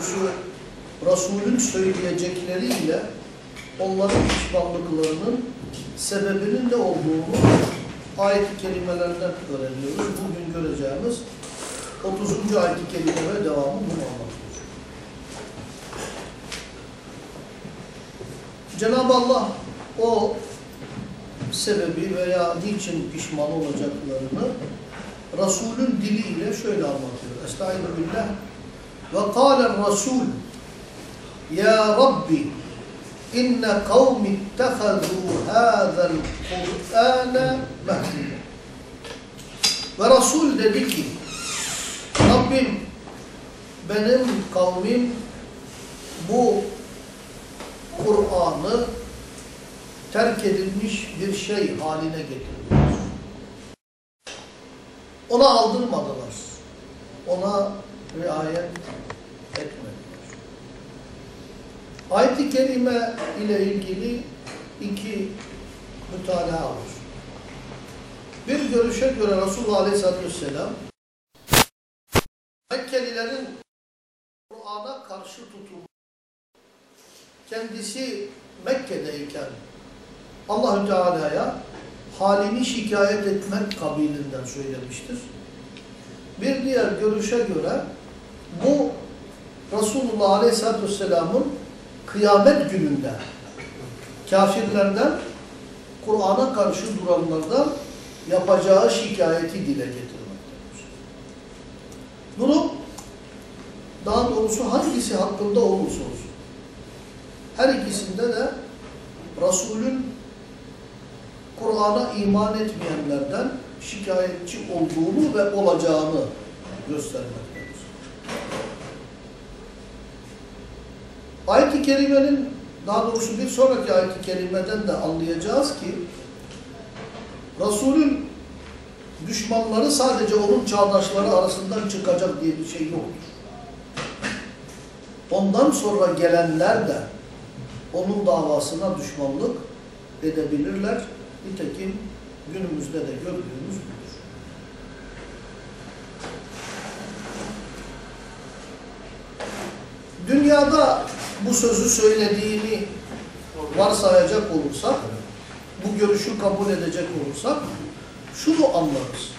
doğrusu Resul'ün söyleyecekleriyle onların pişmanlıklarının sebebinin ne olduğunu ayet-i kerimelerden öğreniyoruz. Bugün göreceğimiz 30. ayet-i kerime devamı bunu anlatıyor. Cenab-ı Allah o sebebi veya niçin pişman olacaklarını Resul'ün diliyle şöyle anlatıyor. Estaizu billah. Kâle Resul Ya Rabbi inne kavmi ittehazû hâzel Kur'âne mehdiye. Ve Resul dedi ki Rabbim benim kavmim bu Kur'an'ı terk edilmiş bir şey haline getirdiler. Ona aldırmadılar. Ona riayet etmediler. Ayet-i Kerime ile ilgili iki mütalaa var. Bir görüşe göre Resulullah Aleyhisselatü Vesselam Mekkelilerin Kur'an'a karşı tutulması kendisi Mekke'deyken Allahü Teala'ya halini şikayet etmek kabilinden söylemiştir. Bir diğer görüşe göre bu Resulullah Aleyhisselatü Vesselam'ın kıyamet gününde kafirlerden Kur'an'a karşı duranlardan yapacağı şikayeti dile getirmektedir. Durum daha doğrusu hangisi hakkında olursa olsun her ikisinde de Resul'ün Kur'an'a iman etmeyenlerden şikayetçi olduğunu ve olacağını göstermektedir. Ayet-i Kerime'nin daha doğrusu bir sonraki ayet-i kerimeden de anlayacağız ki Resul'ün düşmanları sadece onun çağdaşları arasından çıkacak diye bir şey yoktur. Ondan sonra gelenler de onun davasına düşmanlık edebilirler. Nitekim günümüzde de gördüğümüz budur. Dünyada bu sözü söylediğini varsayacak olursak, bu görüşü kabul edecek olursak, şunu anlarız.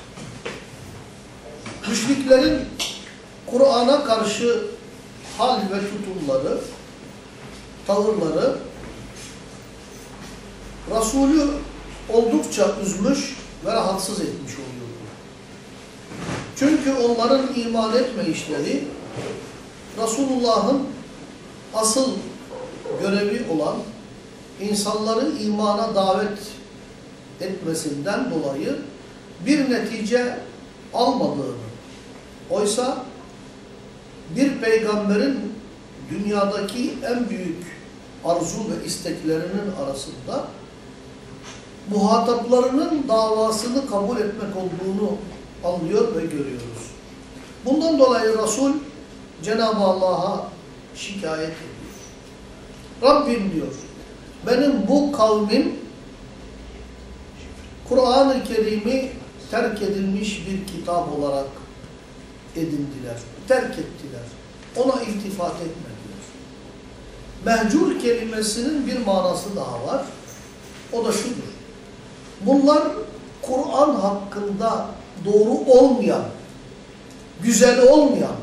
Müşriklerin Kur'an'a karşı hal ve tutumları, tavırları, Resulü oldukça üzmüş ve rahatsız etmiş oluyordu. Çünkü onların iman etme işleri Resulullah'ın asıl görevi olan insanları imana davet etmesinden dolayı bir netice almadığını, oysa bir peygamberin dünyadaki en büyük arzu ve isteklerinin arasında muhataplarının davasını kabul etmek olduğunu anlıyor ve görüyoruz. Bundan dolayı Resul Cenab-ı Allah'a şikayet ediyor. Rabbim diyor, benim bu kavmim Kur'an-ı Kerim'i terk edilmiş bir kitap olarak edindiler, terk ettiler. Ona iltifat etmediler. Mehcur kelimesinin bir manası daha var. O da şudur. Bunlar Kur'an hakkında doğru olmayan, güzel olmayan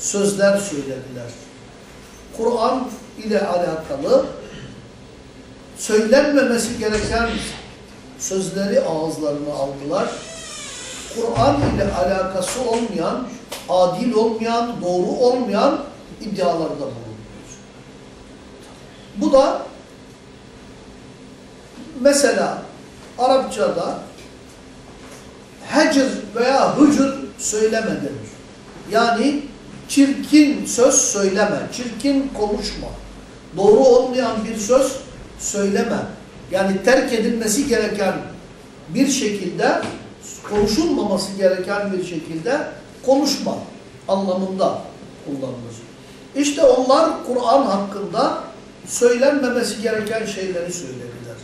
sözler söylediler. Kur'an ile alakalı söylenmemesi gereken sözleri ağızlarına aldılar. Kur'an ile alakası olmayan, adil olmayan, doğru olmayan iddialarda bulundular. Bu da mesela Arapçada hecr veya hücr söyleme denir. Yani çirkin söz söyleme, çirkin konuşma, doğru olmayan bir söz söyleme. Yani terk edilmesi gereken bir şekilde, konuşulmaması gereken bir şekilde konuşma anlamında kullanılır. İşte onlar Kur'an hakkında söylenmemesi gereken şeyleri söylediler.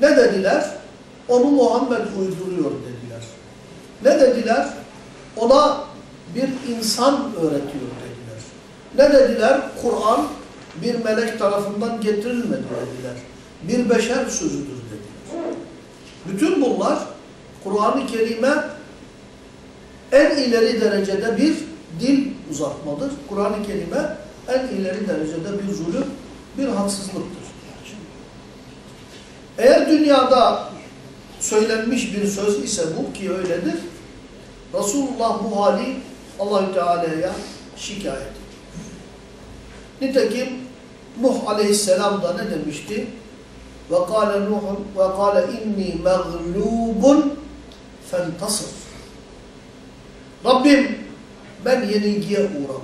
Ne dediler? Onu Muhammed uyduruyor dediler. Ne dediler? Ona bir insan öğretiyor dediler. Ne dediler? Kur'an bir melek tarafından getirilmedi dediler. Bir beşer sözüdür dediler. Bütün bunlar Kur'an-ı Kerim'e en ileri derecede bir dil uzatmadır. Kur'an-ı Kerim'e en ileri derecede bir zulüm, bir haksızlıktır. Eğer dünyada söylenmiş bir söz ise bu ki öyledir. Resulullah bu hali Allahü Teala'ya şikayet. Nitekim Nuh Aleyhisselam da ne demişti? Ve kâle Nuh ve kâle inni mağlubun fentasır. Rabbim ben yenilgiye uğradım.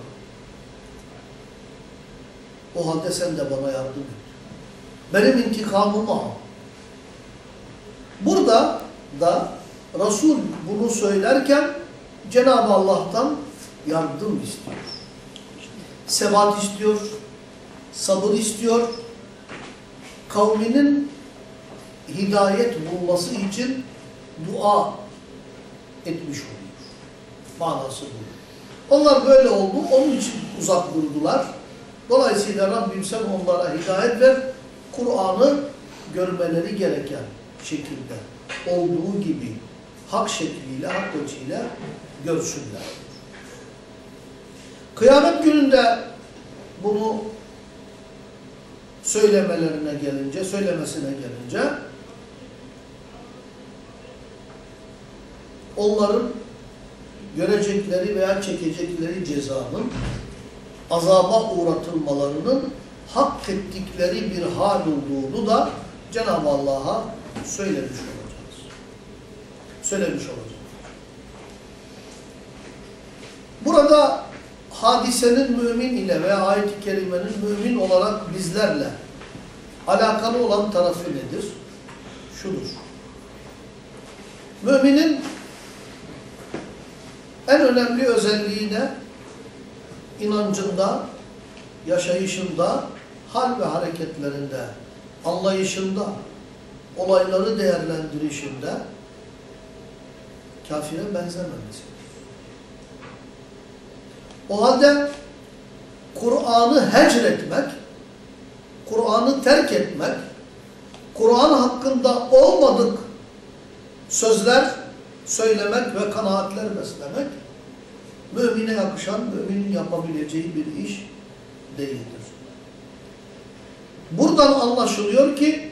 O halde sen de bana yardım et. Benim intikamımı al. Burada da Resul bunu söylerken Cenab-ı Allah'tan yardım istiyor. Sebat istiyor, sabır istiyor. Kavminin hidayet bulması için dua etmiş oluyor. Manası bu. Onlar böyle oldu, onun için uzak durdular. Dolayısıyla Rabbim sen onlara hidayet ver, Kur'an'ı görmeleri gereken şekilde, olduğu gibi, hak şekliyle, hak ölçüyle görsünler. Kıyamet gününde bunu söylemelerine gelince, söylemesine gelince onların görecekleri veya çekecekleri cezanın azaba uğratılmalarının hak ettikleri bir hal olduğunu da Cenab-ı Allah'a söylemiş olacağız. Söylemiş olacağız. Burada hadisenin mümin ile veya ayet-i kerimenin mümin olarak bizlerle alakalı olan tarafı nedir? Şudur. Müminin en önemli özelliği ne? İnancında, yaşayışında, hal ve hareketlerinde, anlayışında, olayları değerlendirişinde kafire benzememesi. O halde Kur'an'ı hecretmek, Kur'an'ı terk etmek, Kur'an hakkında olmadık sözler söylemek ve kanaatler beslemek, mümine yakışan, müminin yapabileceği bir iş değildir. Buradan anlaşılıyor ki,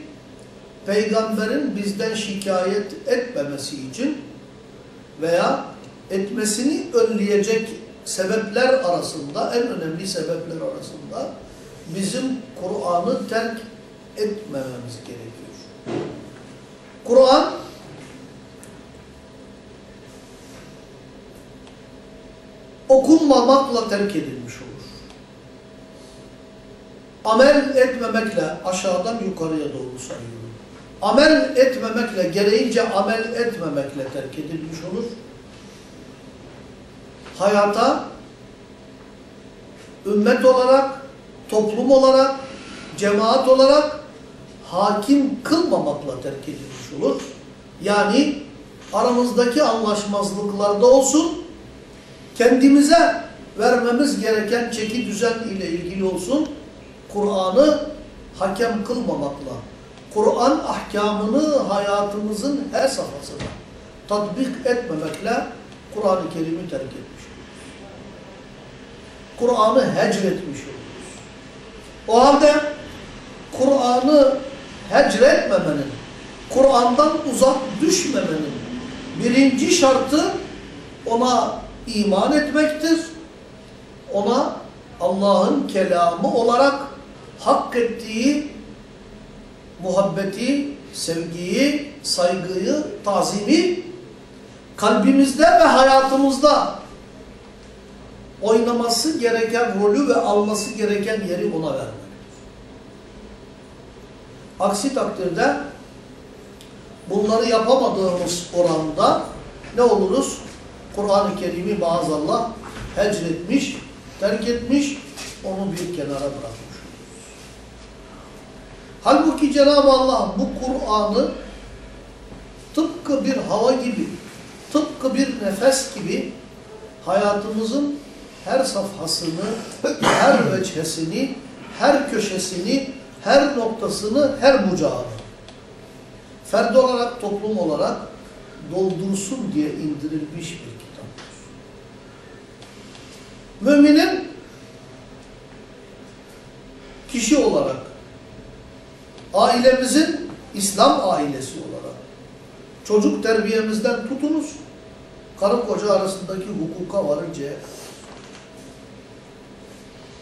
Peygamberin bizden şikayet etmemesi için veya etmesini önleyecek sebepler arasında, en önemli sebepler arasında bizim Kur'an'ı terk etmememiz gerekiyor. Kur'an okunmamakla terk edilmiş olur. Amel etmemekle aşağıdan yukarıya doğru sayılır. Amel etmemekle, gereğince amel etmemekle terk edilmiş olur. Hayata ümmet olarak, toplum olarak, cemaat olarak hakim kılmamakla terk edilmiş olur. Yani aramızdaki anlaşmazlıklarda olsun, kendimize vermemiz gereken çeki düzen ile ilgili olsun, Kur'an'ı hakem kılmamakla, Kur'an ahkamını hayatımızın her safhasına tatbik etmemekle Kur'an-ı Kerim'i terk etmiş Kur'an'ı hecretmiş oluruz. O halde Kur'an'ı hecretmemenin, Kur'an'dan uzak düşmemenin birinci şartı ona iman etmektir. Ona Allah'ın kelamı olarak hak ettiği muhabbeti, sevgiyi, saygıyı, tazimi kalbimizde ve hayatımızda oynaması gereken rolü ve alması gereken yeri ona vermek. Aksi takdirde bunları yapamadığımız oranda ne oluruz? Kur'an-ı Kerim'i maazallah hecretmiş, terk etmiş, onu bir kenara bırakmış. Halbuki Cenab-ı Allah bu Kur'an'ı tıpkı bir hava gibi, tıpkı bir nefes gibi hayatımızın her safhasını, her veçhesini, her köşesini, her noktasını, her bucağını ferd olarak, toplum olarak doldursun diye indirilmiş bir kitaptır. Müminin kişi olarak, ailemizin İslam ailesi olarak, çocuk terbiyemizden tutunuz, karı koca arasındaki hukuka varıncaya.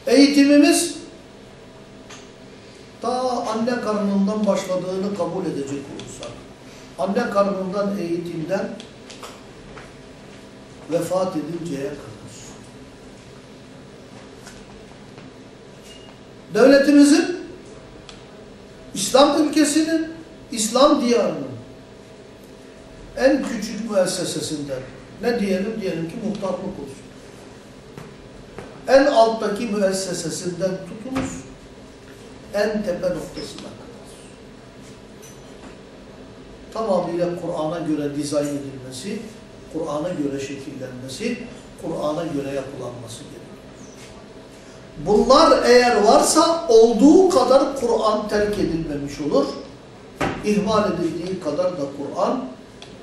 Eğitimimiz ta anne karnından başladığını kabul edecek olursak, anne karnından eğitimden vefat edinceye kadar. Devletimizin, İslam ülkesinin, İslam diyarının en küçük müessesesinden ne diyelim diyelim ki muhtarlık olsun. En alttaki müessesesinden tutunuz en tepe noktasına kadar. Tamamıyla Kur'an'a göre dizayn edilmesi, Kur'an'a göre şekillenmesi, Kur'an'a göre yapılanması gerekiyor. Bunlar eğer varsa olduğu kadar Kur'an terk edilmemiş olur. İhmal edildiği kadar da Kur'an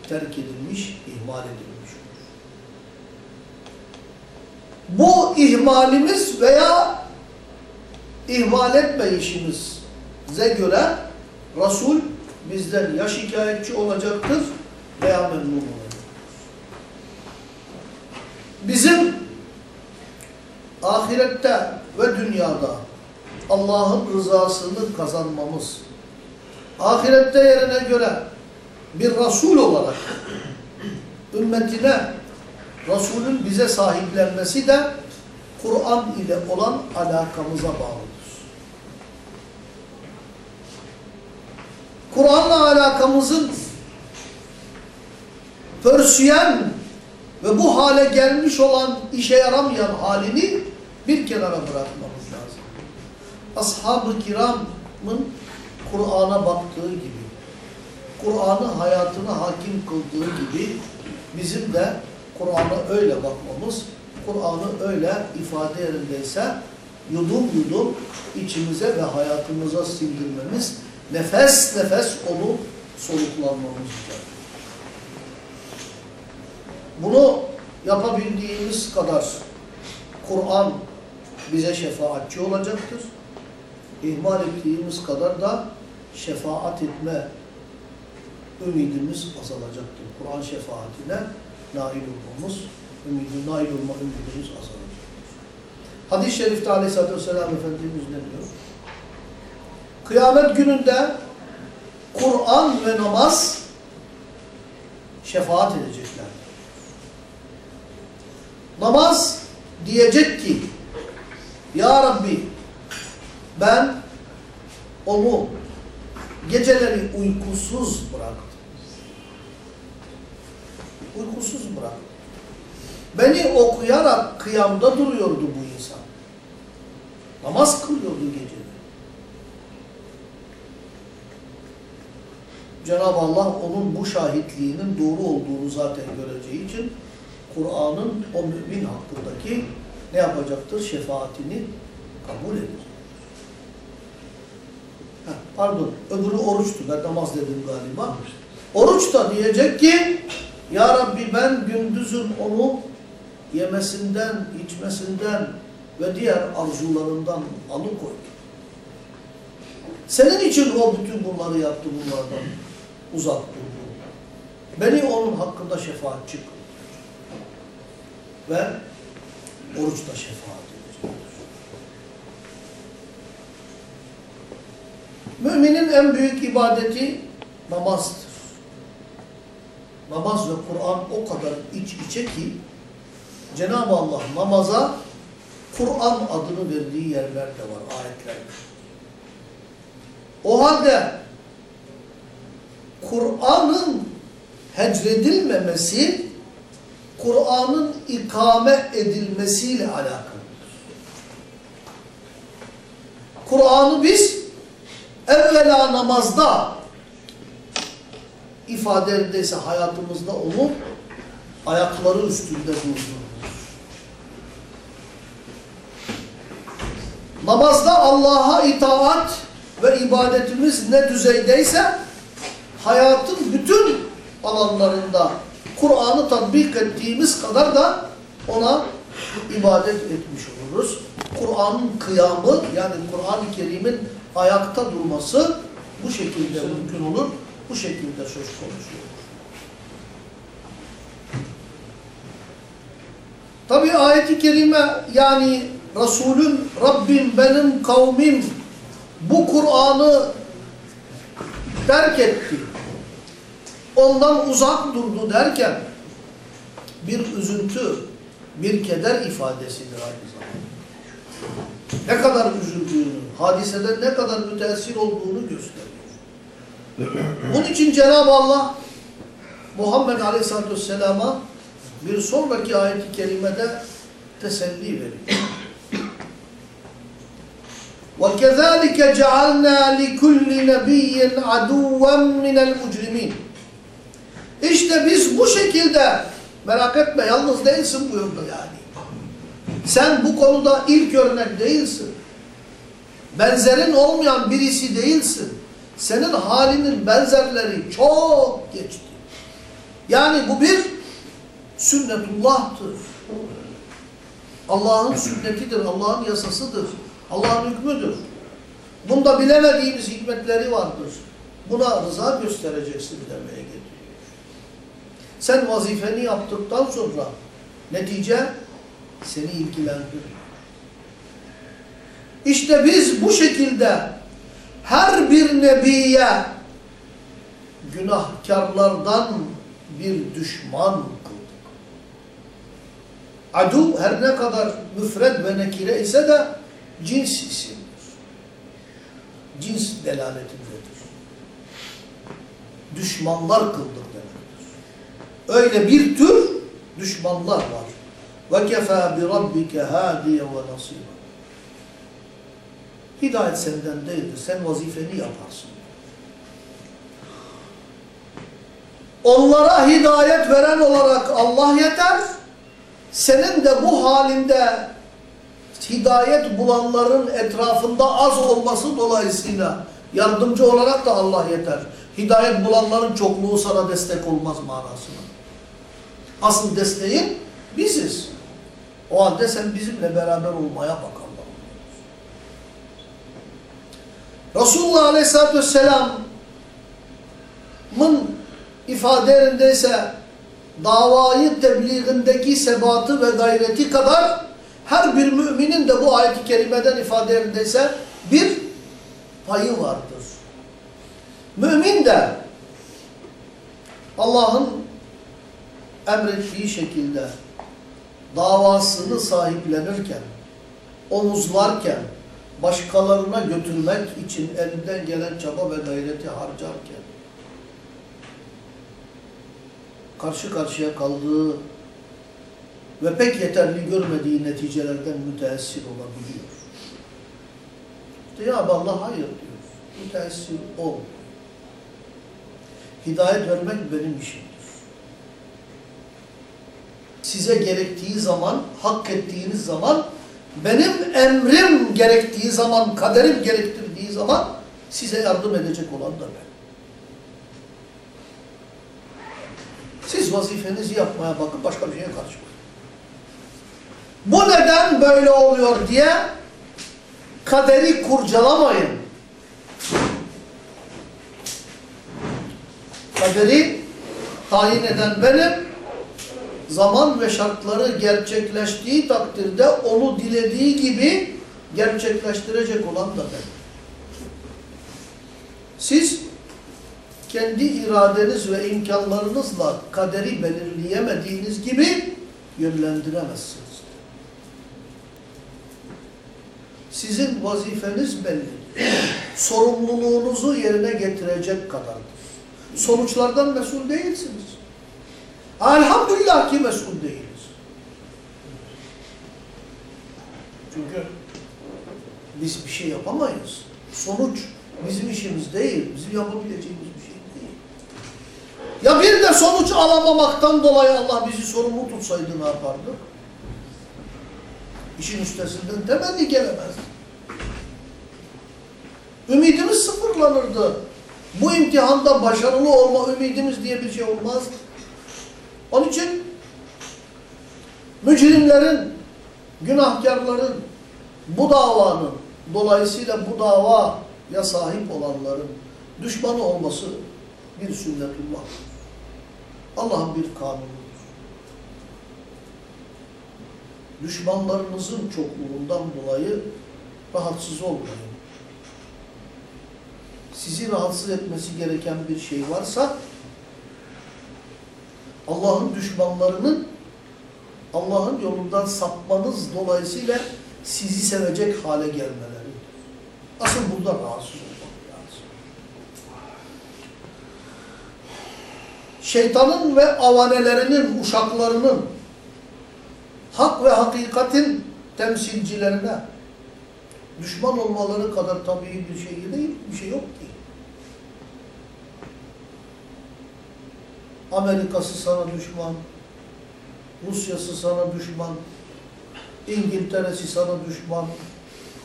terk edilmiş, ihmal edilmiş olur. Bu ihmalimiz veya ihmal etmeyişimize göre Resul bizden ya şikayetçi olacaktır veya memnun olacaktır. Bizim ahirette ve dünyada Allah'ın rızasını kazanmamız, ahirette yerine göre bir Resul olarak ümmetine Resulün bize sahiplenmesi de Kur'an ile olan alakamıza bağlıdır. Kur'an'la alakamızın pörsüyen ve bu hale gelmiş olan işe yaramayan halini bir kenara bırakmamız lazım. Ashab-ı kiramın Kur'an'a baktığı gibi, Kur'an'ı hayatına hakim kıldığı gibi bizim de Kur'an'a öyle bakmamız, Kur'an'ı öyle ifade yerindeyse yudum yudum içimize ve hayatımıza sindirmemiz, nefes nefes onu soluklanmamız gerekiyor. Bunu yapabildiğimiz kadar Kur'an bize şefaatçi olacaktır. İhmal ettiğimiz kadar da şefaat etme ümidimiz azalacaktır. Kur'an şefaatine nail olmamız, ümidi, nail olma ümidimiz azalacaktır. Hadis-i şerifte aleyhissalatü vesselam Efendimiz ne diyor? Kıyamet gününde Kur'an ve namaz şefaat edecekler. Namaz diyecek ki Ya Rabbi ben onu geceleri uykusuz bıraktım. Uykusuz bıraktım. Beni okuyarak kıyamda duruyordu bu insan. Namaz kılıyordu geceleri. Cenab-ı Allah onun bu şahitliğinin doğru olduğunu zaten göreceği için Kur'an'ın o mümin hakkındaki ne yapacaktır? Şefaatini kabul edecek. Heh, pardon, öbürü oruçtu. Ben namaz dedim galiba. Oruç da diyecek ki Ya Rabbi ben gündüzün onu yemesinden, içmesinden ve diğer arzularından alıkoydum. Senin için o bütün bunları yaptı bunlardan. uzak durdu. Beni onun hakkında şefaatçi kıl. Ve oruçla şefaat edecektir. Müminin en büyük ibadeti namazdır. Namaz ve Kur'an o kadar iç içe ki Cenab-ı Allah namaza Kur'an adını verdiği yerler de var ayetlerde. O halde Kur'an'ın hecredilmemesi Kur'an'ın ikame edilmesiyle alakalıdır. Kur'an'ı biz evvela namazda ifadedeyse hayatımızda onu ayakları üstünde durdururuz. Namazda Allah'a itaat ve ibadetimiz ne düzeydeyse hayatın bütün alanlarında Kur'an'ı tatbik ettiğimiz kadar da ona ibadet etmiş oluruz. Kur'an'ın kıyamı yani Kur'an-ı Kerim'in ayakta durması bu şekilde mümkün olur. Bu şekilde söz konusu olur. Tabi ayeti kerime yani Resulüm, Rabbim, benim kavmim bu Kur'an'ı terk etti. Ondan uzak durdu derken bir üzüntü, bir keder ifadesidir aynı zamanda. Ne kadar üzüldüğünü, hadiseden ne kadar müteessir olduğunu gösteriyor. Bunun için Cenab-ı Allah Muhammed Aleyhisselatü Vesselam'a bir sonraki ayet-i kerimede teselli veriyor. وَكَذَٰلِكَ جَعَلْنَا لِكُلِّ نَبِيٍّ عَدُوًّا مِنَ الْمُجْرِمِينَ İşte biz bu şekilde, merak etme yalnız değilsin buyurdu yani. Sen bu konuda ilk örnek değilsin. Benzerin olmayan birisi değilsin. Senin halinin benzerleri çok geçti. Yani bu bir sünnetullah'tır. Allah'ın sünnetidir, Allah'ın yasasıdır, Allah'ın hükmüdür. Bunda bilemediğimiz hikmetleri vardır. Buna rıza göstereceksin demeye getiriyor. Sen vazifeni yaptıktan sonra netice seni ilgilendiriyor. İşte biz bu şekilde her bir nebiye günahkarlardan bir düşman kıldık. Adu her ne kadar müfred ve nekire ise de cins isimdir. Cins delaletindedir. Düşmanlar kıldık demektir. Öyle bir tür düşmanlar var. وَكَفَى بِرَبِّكَ هَادِيَ وَنَصِيرًا Hidayet senden değildir. Sen vazifeni yaparsın. Onlara hidayet veren olarak Allah yeter. Senin de bu halinde hidayet bulanların etrafında az olması dolayısıyla yardımcı olarak da Allah yeter. Hidayet bulanların çokluğu sana destek olmaz manasına. Asıl desteğin biziz. O halde sen bizimle beraber olmaya bak Allah. Resulullah Aleyhisselatü Vesselam'ın ifadelerindeyse davayı tebliğindeki sebatı ve gayreti kadar her bir müminin de bu ayet-i kerimeden ifadelerindeyse bir payı vardır. Mümin de Allah'ın emrettiği şekilde davasını sahiplenirken, omuzlarken, başkalarına götürmek için elinden gelen çaba ve gayreti harcarken, karşı karşıya kaldığı ve pek yeterli görmediği neticelerden müteessir olabiliyor. İşte ya Allah hayır diyor. Müteessir ol. Hidayet vermek benim işimdir. Size gerektiği zaman, hak ettiğiniz zaman, benim emrim gerektiği zaman, kaderim gerektirdiği zaman size yardım edecek olan da ben. Siz vazifenizi yapmaya bakın, başka bir şeye karışmayın. Bu neden böyle oluyor diye kaderi kurcalamayın. Kaderi tayin eden benim. Zaman ve şartları gerçekleştiği takdirde onu dilediği gibi gerçekleştirecek olan da ben. Siz kendi iradeniz ve imkanlarınızla kaderi belirleyemediğiniz gibi yönlendiremezsiniz. Sizin vazifeniz belli. Sorumluluğunuzu yerine getirecek kadardır. Sonuçlardan mesul değilsiniz. Elhamdülillah ki mesul değiliz. Çünkü biz bir şey yapamayız. Sonuç bizim işimiz değil. Bizim yapabileceğimiz bir şey değil. Ya bir de sonuç alamamaktan dolayı Allah bizi sorumlu tutsaydı ne yapardı? İşin üstesinden temenni gelemez. Ümidimiz sıfırlanırdı. Bu imtihanda başarılı olma ümidimiz diye bir şey olmaz. Onun için mücrimlerin, günahkarların bu davanın, dolayısıyla bu davaya sahip olanların düşmanı olması bir sünnetullah. Allah'ın bir kanunudur. Düşmanlarınızın çokluğundan dolayı rahatsız olmayın. Sizi rahatsız etmesi gereken bir şey varsa Allah'ın düşmanlarının Allah'ın yolundan sapmanız dolayısıyla sizi sevecek hale gelmeleri. Asıl burada rahatsız olmak lazım. Şeytanın ve avanelerinin, uşaklarının hak ve hakikatin temsilcilerine düşman olmaları kadar tabii bir şey değil, bir şey yok ki. Amerika'sı sana düşman, Rusya'sı sana düşman, İngiltere'si sana düşman,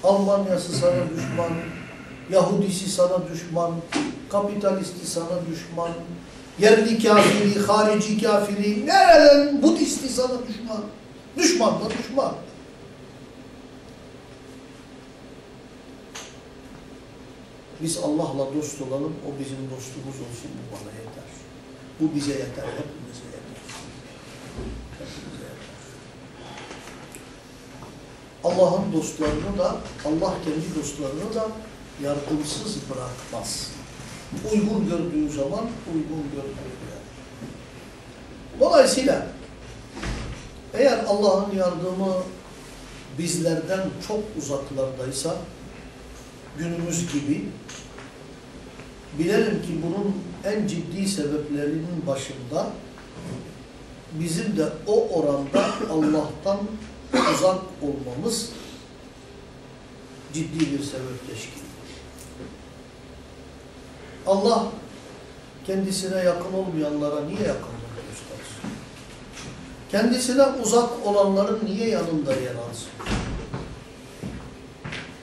Almanya'sı sana düşman, Yahudisi sana düşman, kapitalisti sana düşman, yerli kafiri, harici kafiri, nereden Budisti sana düşman. Düşman da düşman. Biz Allah'la dost olalım, o bizim dostumuz olsun, bu bana yeter. Bu bize yeter, hepimize yeter. Yeter. Allah'ın dostlarını da, Allah kendi dostlarını da yardımsız bırakmaz. Uygun gördüğü zaman uygun gördüğü yer. Dolayısıyla eğer Allah'ın yardımı bizlerden çok uzaklardaysa günümüz gibi bilelim ki bunun en ciddi sebeplerinin başında bizim de o oranda Allah'tan uzak olmamız ciddi bir sebep teşkil. Allah kendisine yakın olmayanlara niye yakınlık göstersin? Kendisine uzak olanların niye yanında yer alsın?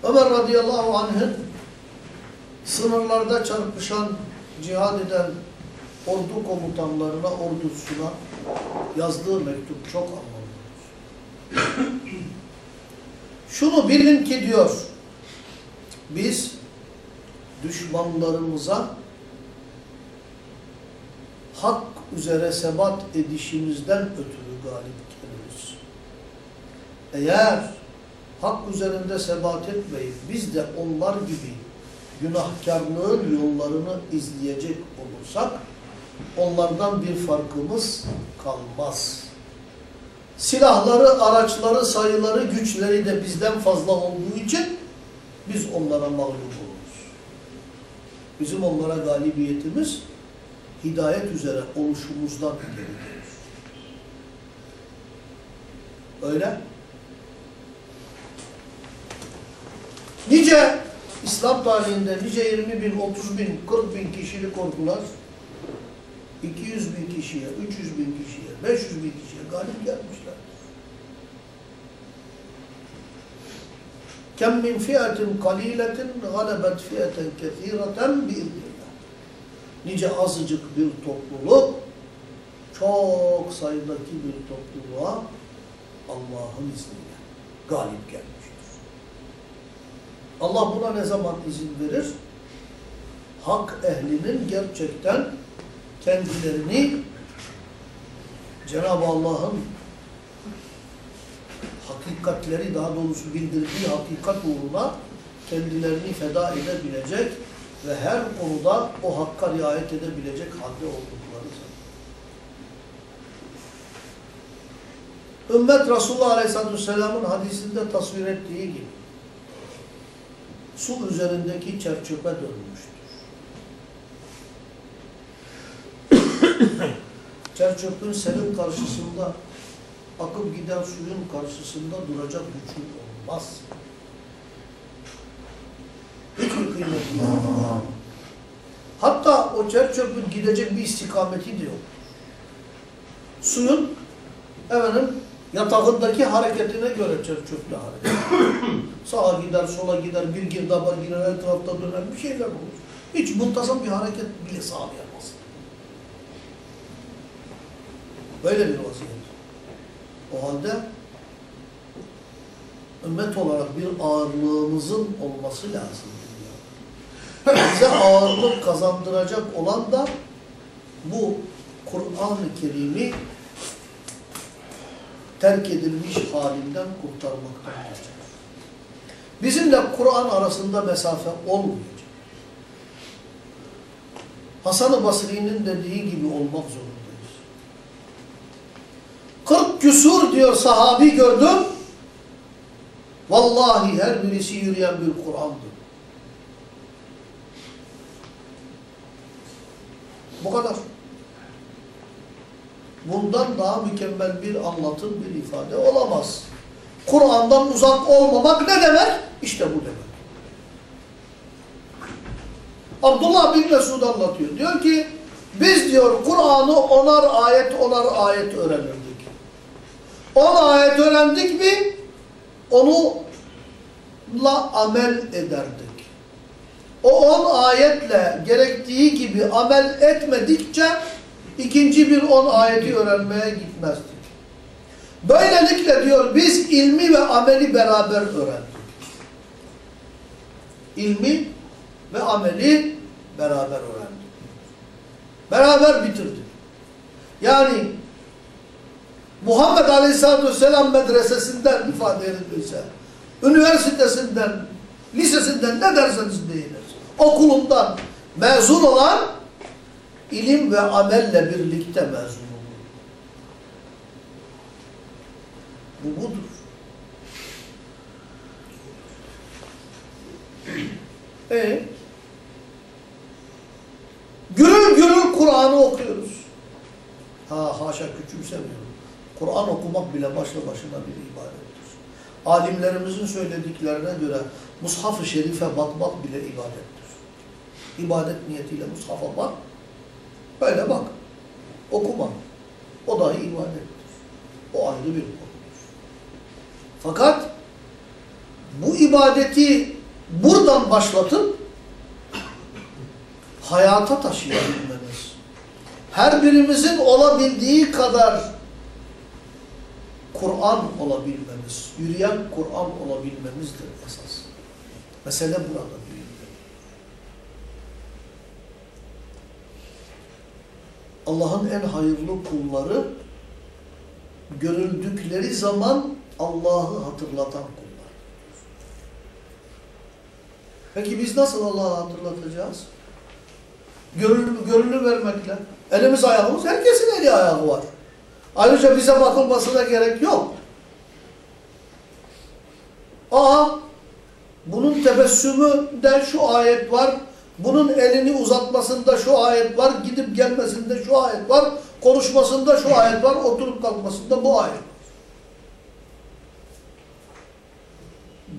Ömer radıyallahu anh'ın sınırlarda çarpışan, cihad eden ordu komutanlarına, ordusuna yazdığı mektup çok anlamlıdır. Şunu bilin ki diyor, biz düşmanlarımıza hak üzere sebat edişimizden ötürü galip geliriz. Eğer hak üzerinde sebat etmeyip biz de onlar gibi günahkarlığın yollarını izleyecek olursak onlardan bir farkımız kalmaz. Silahları, araçları, sayıları, güçleri de bizden fazla olduğu için biz onlara mağlup oluruz. Bizim onlara galibiyetimiz hidayet üzere oluşumuzdan gelir. Öyle. Nice İslam tarihinde nice 20 bin, 30 bin, 40 bin kişilik ordular 200 bin kişiye, 300 bin kişiye, 500 bin kişiye galip gelmişler. Kem min fiyetin kaliletin galebet fiyeten kethireten biiznillah. Nice azıcık bir topluluk çok sayıdaki bir topluluğa Allah'ın izniyle galip gelmiştir. Allah buna ne zaman izin verir? Hak ehlinin gerçekten kendilerini Cenab-ı Allah'ın hakikatleri daha doğrusu bildirdiği hakikat uğruna kendilerini feda edebilecek ve her konuda o hakka riayet edebilecek halde oldukları zaman. Ümmet Resulullah Aleyhisselatü Vesselam'ın hadisinde tasvir ettiği gibi su üzerindeki çerçöpe dönmüştür. Çerçöpün senin karşısında akıp giden suyun karşısında duracak gücün olmaz. Hiçbir kıymeti. Hatta o çerçöpün gidecek bir istikameti de yok. Suyun efendim, yatağındaki hareketine göre çerçöple hareket. Sağa gider, sola gider, bir girdaba girer, etrafta döner bir şeyler olur. Hiç muntazam bir hareket bile sağlayamaz. Böyle bir vaziyet. O halde ümmet olarak bir ağırlığımızın olması lazım. Bize ağırlık kazandıracak olan da bu Kur'an-ı Kerim'i terk edilmiş halinden kurtarmaktan geçer. Bizimle Kur'an arasında mesafe olmayacak. Hasan-ı Basri'nin dediği gibi olmak zorundayız. 40 küsur diyor sahabi gördüm. Vallahi her birisi yürüyen bir Kur'an'dır. Bu kadar. Bundan daha mükemmel bir anlatım, bir ifade olamaz. Kur'an'dan uzak olmamak ne demek? İşte bu demek. Abdullah bin Mesud anlatıyor. Diyor ki, biz diyor Kur'an'ı onar ayet onar ayet öğrenirdik. On ayet öğrendik mi, onunla amel ederdik. O on ayetle gerektiği gibi amel etmedikçe ikinci bir on ayeti öğrenmeye gitmezdik. Böylelikle diyor biz ilmi ve ameli beraber öğrendik. İlmi ve ameli beraber öğrendik. Beraber bitirdik. Yani Muhammed Aleyhisselatü Vesselam medresesinden ifade edilmişse, üniversitesinden, lisesinden ne derseniz deyiniz, okulundan mezun olan ilim ve amelle birlikte mezun olur. Bu budur. E gürül gürül Kur'an'ı okuyoruz. Ha haşa küçümsemiyorum. Kur'an okumak bile başlı başına bir ibadettir. Alimlerimizin söylediklerine göre Mushaf-ı Şerif'e bakmak bile ibadettir. İbadet niyetiyle Mushaf'a bak, böyle bak, okuma. O dahi ibadettir. O ayrı bir konudur. Fakat bu ibadeti buradan başlatıp hayata taşıyabilmemiz, her birimizin olabildiği kadar Kur'an olabilmemiz, yürüyen Kur'an olabilmemizdir esas. Mesele burada büyük. Allah'ın en hayırlı kulları görüldükleri zaman Allah'ı hatırlatan kullar. Peki biz nasıl Allah'ı hatırlatacağız? Görünü, görünü vermekle. Elimiz ayağımız, herkesin eli ayağı var. Ayrıca bize bakılmasına gerek yok. Aa, bunun tebessümünde şu ayet var, bunun elini uzatmasında şu ayet var, gidip gelmesinde şu ayet var, konuşmasında şu ayet var, oturup kalkmasında bu ayet var.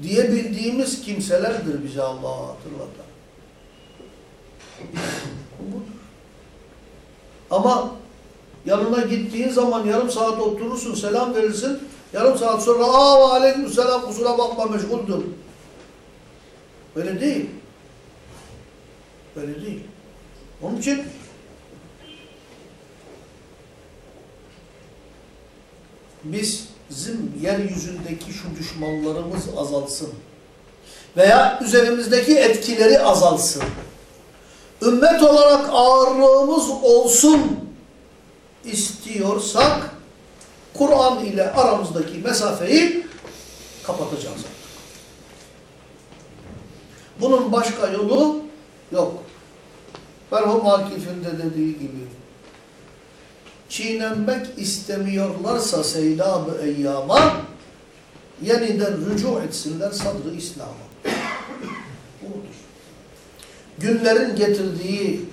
Diyebildiğimiz kimselerdir bize Allah'ı hatırlatan. Ama yanına gittiğin zaman yarım saat oturursun, selam verirsin, yarım saat sonra ''Aa aleyküm selam kusura bakma meşguldür.'' Öyle değil. Öyle değil. Onun için bizim yeryüzündeki şu düşmanlarımız azalsın veya üzerimizdeki etkileri azalsın. ümmet olarak ağırlığımız olsun istiyorsak Kur'an ile aramızdaki mesafeyi kapatacağız. Bunun başka yolu yok. Merhum Akif'in de dediği gibi çiğnenmek istemiyorlarsa seylab-ı eyyama yeniden rücu etsinler sadrı İslam'a. Bu budur. Günlerin getirdiği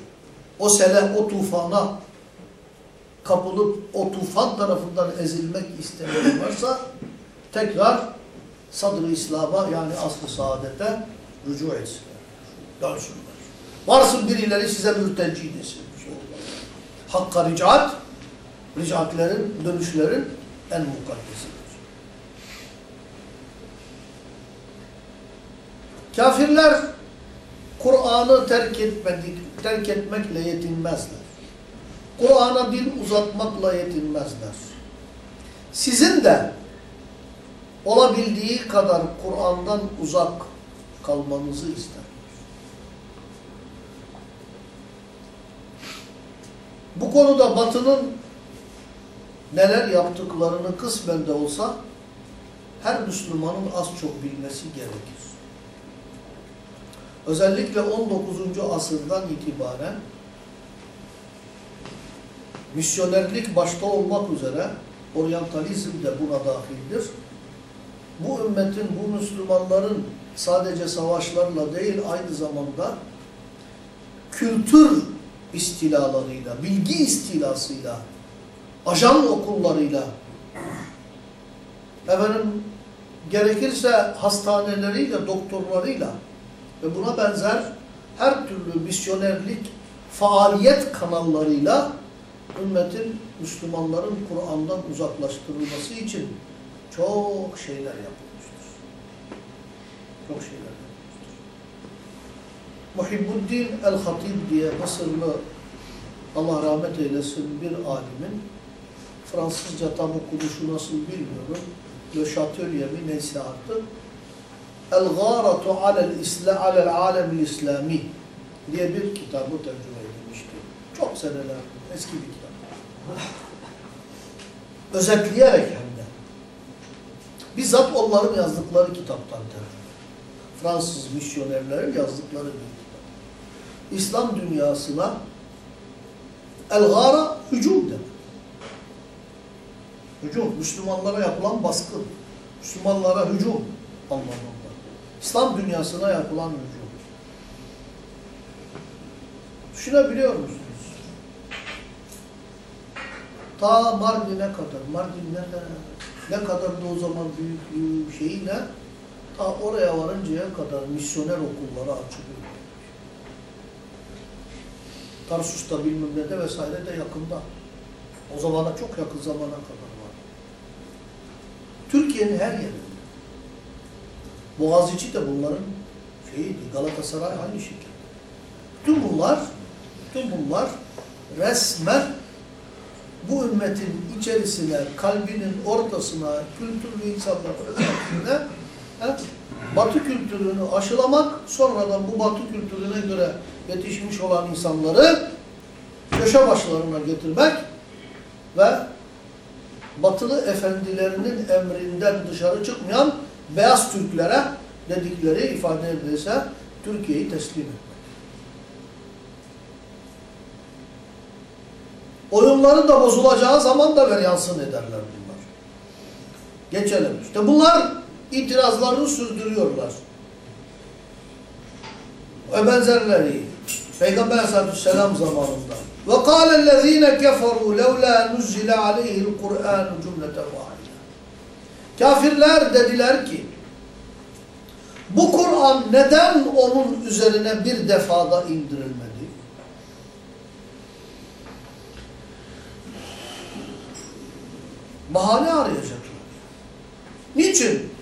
o sele, o tufana kapılıp o tufan tarafından ezilmek istemiyorlarsa tekrar sadrı İslam'a yani aslı saadete rücu etsinler. Dönsünler. Varsın birileri size mürteci desin. Hakka ricaat, ricaatlerin, dönüşlerin en mukaddesidir. Kafirler Kur'an'ı terk etmedik, terk etmekle yetinmezler. Kur'an'a dil uzatmakla yetinmezler. Sizin de olabildiği kadar Kur'an'dan uzak kalmanızı ister. Bu konuda Batı'nın neler yaptıklarını kısmen de olsa her Müslümanın az çok bilmesi gerekir. Özellikle 19. asırdan itibaren misyonerlik başta olmak üzere oryantalizm de buna dahildir. Bu ümmetin, bu Müslümanların sadece savaşlarla değil aynı zamanda kültür istilalarıyla, bilgi istilasıyla, ajan okullarıyla, efendim gerekirse hastaneleriyle, doktorlarıyla ve buna benzer her türlü misyonerlik faaliyet kanallarıyla ümmetin, Müslümanların Kur'an'dan uzaklaştırılması için çok şeyler yapılmıştır. Çok şeyler. Muhibbuddin el-Hatib diye Mısırlı Allah rahmet eylesin bir alimin Fransızca tam okunuşu nasıl bilmiyorum. Le Chatelier mi neyse artık. El-Gâratu alel alem İslami diye bir kitabı tercüme edilmişti. Çok seneler, eski bir kitap. Özetleyerek hem de. Bizzat onların yazdıkları kitaptan tercüme. Fransız misyonerlerin yazdıkları bir. İslam dünyasına El-Gâra hücum demek. Hücum, Müslümanlara yapılan baskı. Müslümanlara hücum anlamında. İslam dünyasına yapılan hücum. Düşünebiliyor musunuz? Ta Mardin'e kadar, Mardin nerede? Ne kadar da o zaman büyüklüğü şeyi ne? Ta oraya varıncaya kadar misyoner okulları açılıyor. Tarsus'ta bilmem ne de vesaire de yakında. O zamana çok yakın zamana kadar var. Türkiye'nin her yerinde. Boğaziçi de bunların şeyiydi, Galatasaray aynı şekilde. Tüm bunlar, tüm bunlar resmen bu ümmetin içerisine, kalbinin ortasına, kültürlü insanların özelliğine Batı kültürünü aşılamak, sonradan bu Batı kültürüne göre yetişmiş olan insanları köşe başlarına getirmek ve Batılı efendilerinin emrinden dışarı çıkmayan beyaz Türklere dedikleri ifade edilse Türkiye'yi teslim etmek. Oyunların da bozulacağı zaman da veryansın ederler bunlar. Geçelim. İşte bunlar itirazlarını sürdürüyorlar. Ve benzerleri. Peygamber aleyhisselam zamanında. Ve kâlellezîne keferû levlâ nuzzile aleyhil Kur'an cümleten vahide. Kafirler dediler ki bu Kur'an neden onun üzerine bir defada indirilmedi? Bahane arayacaklar. Niçin?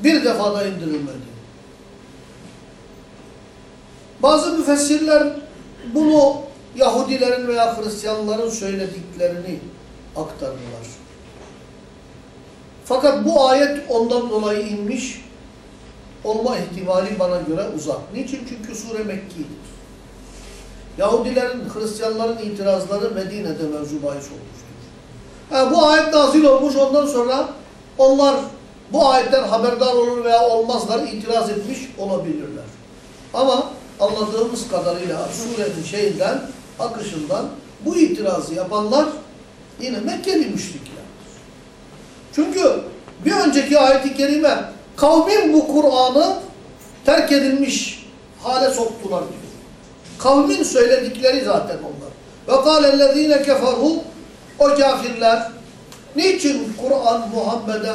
Bir defada indirilmedi. Bazı müfessirler bunu Yahudilerin veya Hristiyanların söylediklerini aktardılar. Fakat bu ayet ondan dolayı inmiş olma ihtimali bana göre uzak. Niçin? Çünkü sure Mekki'dir. Yahudilerin, Hristiyanların itirazları Medine'de mevzu bahis olmuştur. Ha, bu ayet nazil olmuş ondan sonra onlar bu ayetten haberdar olur veya olmazlar itiraz etmiş olabilirler. Ama anladığımız kadarıyla surenin şeyinden, akışından bu itirazı yapanlar yine Mekkeli müşrikler. Çünkü bir önceki ayet-i kerime kavmin bu Kur'an'ı terk edilmiş hale soktular diyor. Kavmin söyledikleri zaten onlar. Ve kâlellezîne keferû o kafirler niçin Kur'an Muhammed'e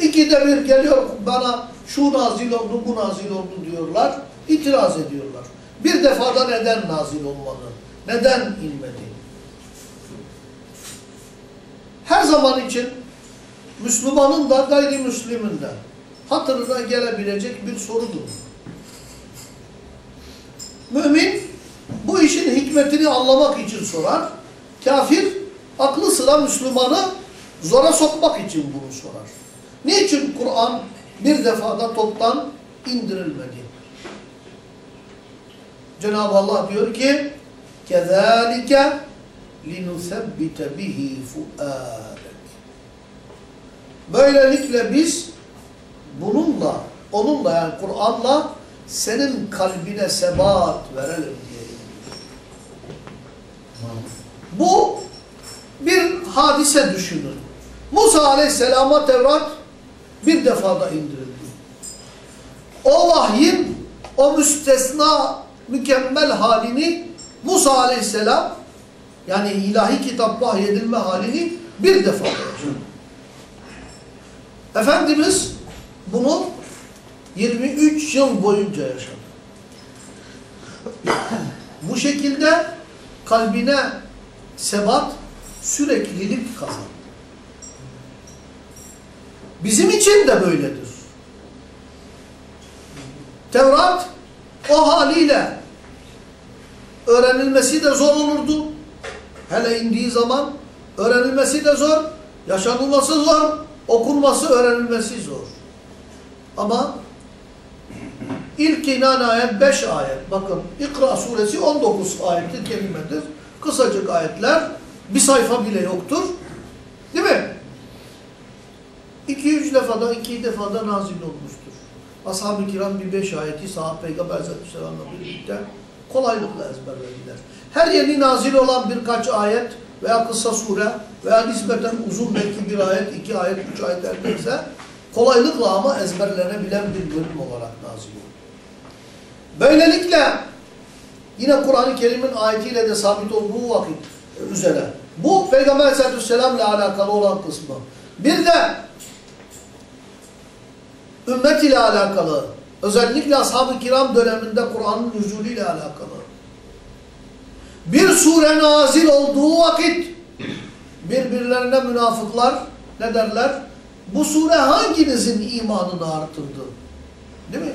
ikide bir geliyor bana şu nazil oldu bu nazil oldu diyorlar. İtiraz ediyorlar. Bir defada neden nazil olmadı? Neden inmedi? Her zaman için Müslümanın da gayrimüslimin de hatırına gelebilecek bir sorudur. Mümin bu işin hikmetini anlamak için sorar. Kafir aklı sıra Müslümanı zora sokmak için bunu sorar. Niçin Kur'an bir defada toptan indirilmedi? Cenab-ı Allah diyor ki كَذَٰلِكَ لِنُثَبِّتَ بِهِ فُؤَادَكَ Böylelikle biz bununla, onunla yani Kur'an'la senin kalbine sebat verelim diye. Bu bir hadise düşünün. Musa Aleyhisselam'a Tevrat bir defada indirildi. O vahyin o müstesna mükemmel halini Musa Aleyhisselam yani ilahi kitap vahyedilme halini bir defa yaşadı. Efendimiz bunu 23 yıl boyunca yaşadı. Bu şekilde kalbine sebat, süreklilik kazandı. Bizim için de böyledir. Tevrat o haliyle öğrenilmesi de zor olurdu. Hele indiği zaman öğrenilmesi de zor, yaşanılması zor, okunması, öğrenilmesi zor. Ama ilk inen ayet 5 ayet. Bakın İkra suresi 19 ayetli kelimedir. Kısacık ayetler. Bir sayfa bile yoktur. Değil mi? 2-3 defada, iki defada nazil olmuştur. Ashab-ı kiram bir beş ayeti sahabe peygamber aleyhisselamla birlikte kolaylıkla ezberlediler. Her yeni nazil olan birkaç ayet veya kısa sure veya nispeten uzun belki bir ayet, iki ayet, üç ayet ise kolaylıkla ama ezberlenebilen bir bölüm olarak nazil oldu. Böylelikle yine Kur'an-ı Kerim'in ayetiyle de sabit olduğu vakit üzere bu Peygamber aleyhissalatü vesselam ile alakalı olan kısmı. Bir de ümmet ile alakalı, özellikle ashab-ı kiram döneminde Kur'an'ın nüzulü ile alakalı. Bir sure nazil olduğu vakit birbirlerine münafıklar ne derler? Bu sure hanginizin imanını artırdı? Değil mi?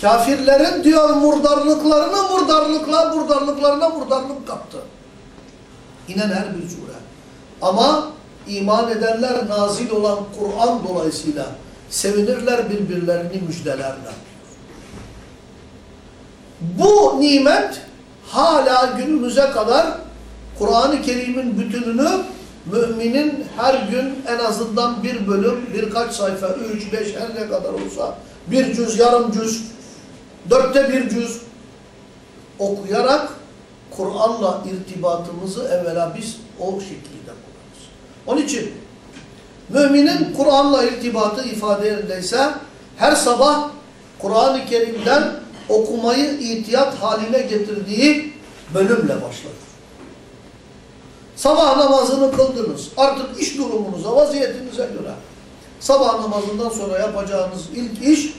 Kafirlerin diyor murdarlıklarına murdarlıklar, murdarlıklarına murdarlık kaptı. İnen her bir sure. Ama iman edenler nazil olan Kur'an dolayısıyla sevinirler birbirlerini müjdelerler. Bu nimet hala günümüze kadar Kur'an-ı Kerim'in bütününü müminin her gün en azından bir bölüm, birkaç sayfa, üç, beş her ne kadar olsa bir cüz, yarım cüz, dörtte bir cüz okuyarak Kur'an'la irtibatımızı evvela biz o şekilde kurarız. Onun için müminin Kur'an'la irtibatı ifade yerindeyse her sabah Kur'an-ı Kerim'den okumayı ihtiyat haline getirdiği bölümle başlar. Sabah namazını kıldınız. Artık iş durumunuza, vaziyetinize göre sabah namazından sonra yapacağınız ilk iş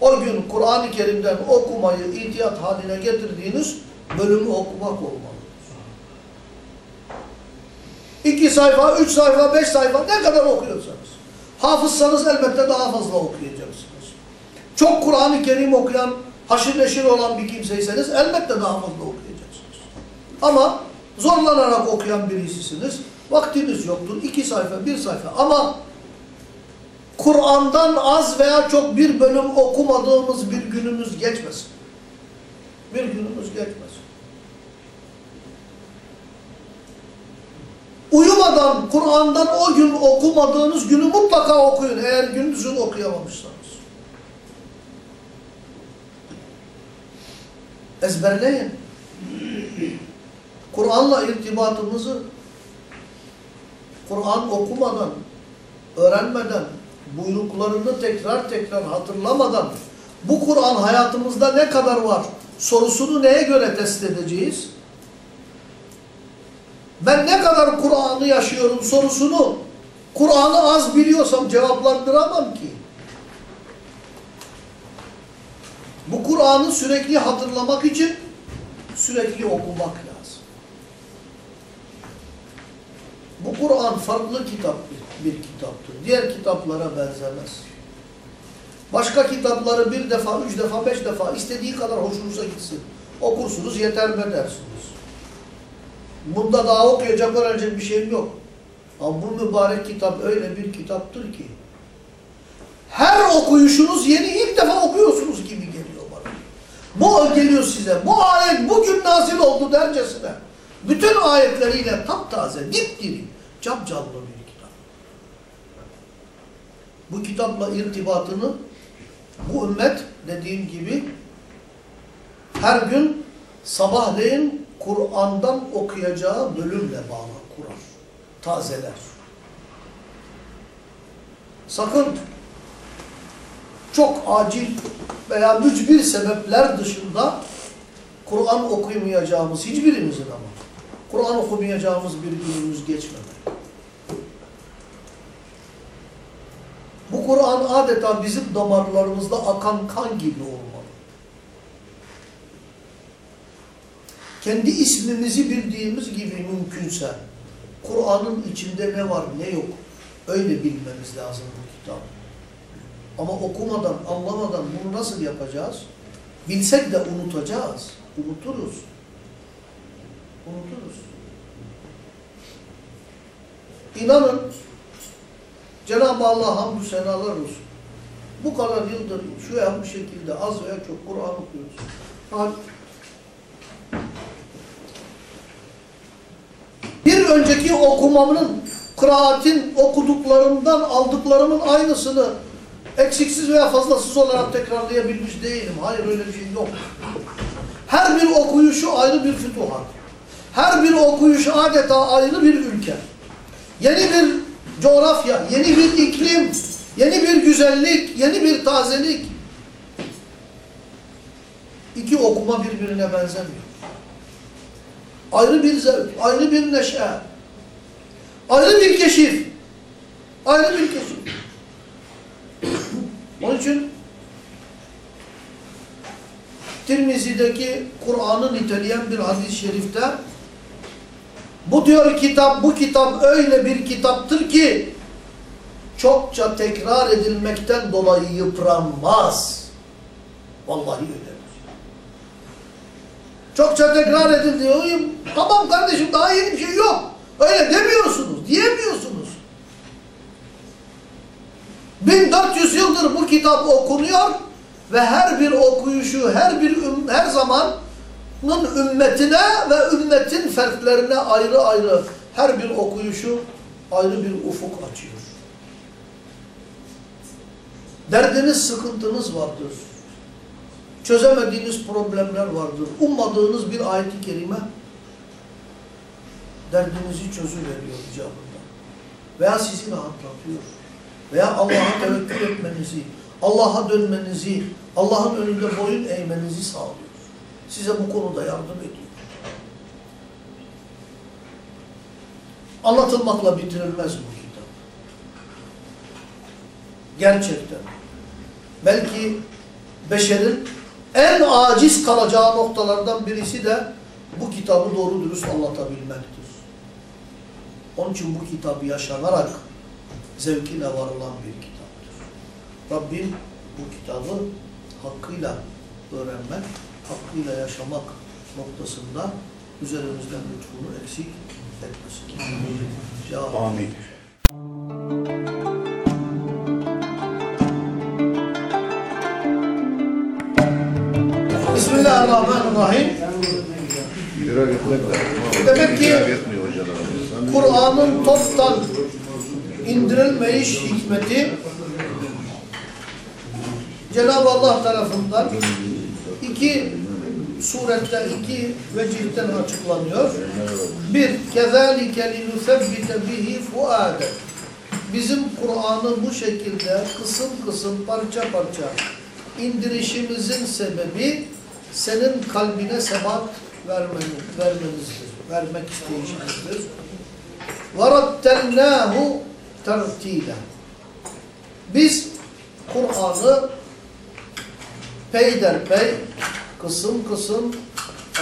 o gün Kur'an-ı Kerim'den okumayı ihtiyat haline getirdiğiniz bölümü okumak olmalıdır. İki sayfa, üç sayfa, beş sayfa ne kadar okuyorsanız. Hafızsanız elbette daha fazla okuyacaksınız. Çok Kur'an-ı Kerim okuyan, haşır neşir olan bir kimseyseniz elbette daha fazla okuyacaksınız. Ama zorlanarak okuyan birisisiniz. Vaktiniz yoktur. iki sayfa, bir sayfa. Ama Kur'an'dan az veya çok bir bölüm okumadığımız bir günümüz geçmesin. Bir günümüz geçmez. Uyumadan Kur'an'dan o gün okumadığınız günü mutlaka okuyun eğer gündüzün okuyamamışsanız. Ezberleyin. Kur'an'la irtibatımızı Kur'an okumadan, öğrenmeden, buyruklarını tekrar tekrar hatırlamadan bu Kur'an hayatımızda ne kadar var sorusunu neye göre test edeceğiz? Ben ne kadar Kur'an'ı yaşıyorum sorusunu Kur'an'ı az biliyorsam cevaplandıramam ki. Bu Kur'an'ı sürekli hatırlamak için sürekli okumak lazım. Bu Kur'an farklı kitap bir, bir kitaptır. Diğer kitaplara benzemez. Başka kitapları bir defa, üç defa, beş defa istediği kadar hoşunuza gitsin. Okursunuz yeter mi dersiniz. Bunda daha okuyacak, öğrenecek bir şeyim yok. Ama bu mübarek kitap öyle bir kitaptır ki her okuyuşunuz yeni ilk defa okuyorsunuz gibi geliyor bana. Bu geliyor size. Bu ayet bugün nazil oldu dercesine. Bütün ayetleriyle taptaze, dipdiri, capcanlı bir kitap. Bu kitapla irtibatını bu ümmet dediğim gibi her gün sabahleyin Kur'an'dan okuyacağı bölümle bağlı kurar, tazeler. Sakın çok acil veya mücbir sebepler dışında Kur'an okuyamayacağımız hiçbirimizin ama Kur'an okumayacağımız bir günümüz geçmemeli. Bu Kur'an adeta bizim damarlarımızda akan kan gibi olmalı. Kendi ismimizi bildiğimiz gibi mümkünse Kur'an'ın içinde ne var ne yok öyle bilmemiz lazım bu kitabı. Ama okumadan, anlamadan bunu nasıl yapacağız? Bilsek de unutacağız. Unuturuz. Unuturuz. İnanın Cenab-ı Allah hamdü senalar olsun. Bu kadar yıldır şu ya bu şekilde az veya çok Kur'an okuyoruz. Hal bir önceki okumamın, kıraatin okuduklarımdan aldıklarımın aynısını eksiksiz veya fazlasız olarak tekrarlayabilmiş değilim. Hayır öyle bir şey yok. Her bir okuyuşu ayrı bir fütuhat. Her bir okuyuş adeta ayrı bir ülke. Yeni bir coğrafya, yeni bir iklim, yeni bir güzellik, yeni bir tazelik. İki okuma birbirine benzemiyor. Ayrı bir zevk, ayrı bir neşe, ayrı bir keşif, ayrı bir keşif. Onun için Tirmizi'deki Kur'an'ı niteleyen bir hadis-i şerifte bu diyor kitap, bu kitap öyle bir kitaptır ki çokça tekrar edilmekten dolayı yıpranmaz. Vallahi öyle. Çokça tekrar edildi. Tamam kardeşim daha yeni bir şey yok. Öyle demiyorsunuz, diyemiyorsunuz. 1400 yıldır bu kitap okunuyor ve her bir okuyuşu, her bir her zamanın ümmetine ve ümmetin fertlerine ayrı ayrı her bir okuyuşu ayrı bir ufuk açıyor. Derdiniz, sıkıntınız vardır. Çözemediğiniz problemler vardır. Ummadığınız bir ayet-i kerime derdinizi çözüveriyor icabında. Veya sizi rahatlatıyor. Veya Allah'a tevekkül etmenizi, Allah'a dönmenizi, Allah'ın önünde boyun eğmenizi sağlıyor. Size bu konuda yardım ediyor. Anlatılmakla bitirilmez bu kitap. Gerçekten. Belki beşerin en aciz kalacağı noktalardan birisi de bu kitabı doğru dürüst anlatabilmektir. Onun için bu kitabı yaşanarak zevkine varılan bir kitaptır. Rabbim bu kitabı hakkıyla öğrenmek, hakkıyla yaşamak noktasında üzerimizden lütfunu eksik etmesin. Amin. Bismillahirrahmanirrahim. idrak etmek lazım. Demek ki- İdrak etmiyor hocalarımız. Kur'an'ın toptan indirilmeyiş hikmeti Cenab-ı Allah tarafından iki surette iki vecihten açıklanıyor. Bir, كَذَٰلِكَ لِنُثَبِّتَ بِهِ فُعَادًا Bizim Kur'an'ı bu şekilde kısım kısım, parça parça indirişimizin sebebi senin kalbine sebat vermeni, vermenizdir, vermek isteyişimizdir. وَرَتَّلْنَاهُ تَرْتِيلًا Biz Kur'an'ı peyderpey, kısım kısım,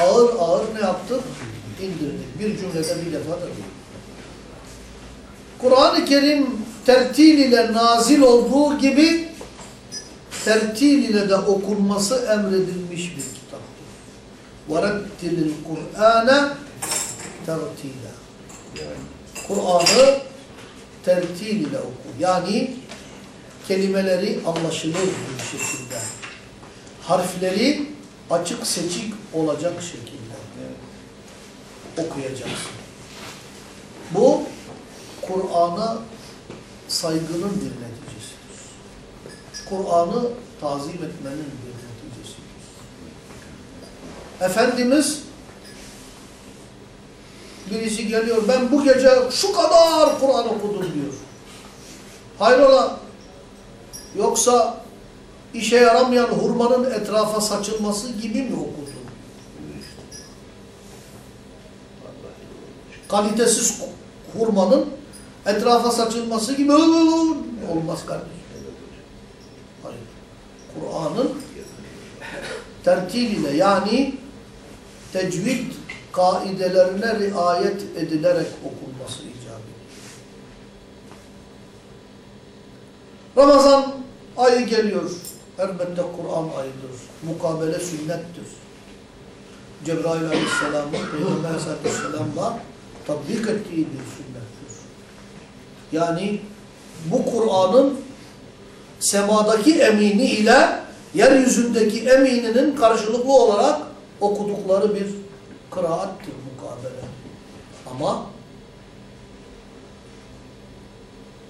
ağır ağır ne yaptık? İndirdik. Bir cümlede bir defa da değil. Kur'an-ı Kerim tertil ile nazil olduğu gibi tertil ile de okunması emredilmiş bir kitaptır. وَرَتِّلِ الْقُرْآنَ تَرْتِيلًا Kur'an'ı tertil ile oku. Yani kelimeleri anlaşılır bir şekilde. Harfleri açık seçik olacak şekilde okuyacaksın. Bu Kur'an'a saygının bir neticesidir. Kur'an'ı tazim etmenin bir neticesidir. Efendimiz birisi geliyor ben bu gece şu kadar Kur'an okudum diyor. Hayrola yoksa işe yaramayan hurmanın etrafa saçılması gibi mi okudun? Kalitesiz hurmanın etrafa saçılması gibi olmaz kardeşim. Kur'an'ın tertil ile yani tecvid kaidelerine riayet edilerek okunması icap. Ramazan ayı geliyor. Elbette Kur'an ayıdır. Mukabele sünnettir. Cebrail Aleyhisselam'ın Peygamber Aleyhisselam'la tatbik ettiği bir sünnettir. Yani bu Kur'an'ın semadaki emini ile yeryüzündeki emininin karşılıklı olarak okudukları bir kıraattir mukabele. Ama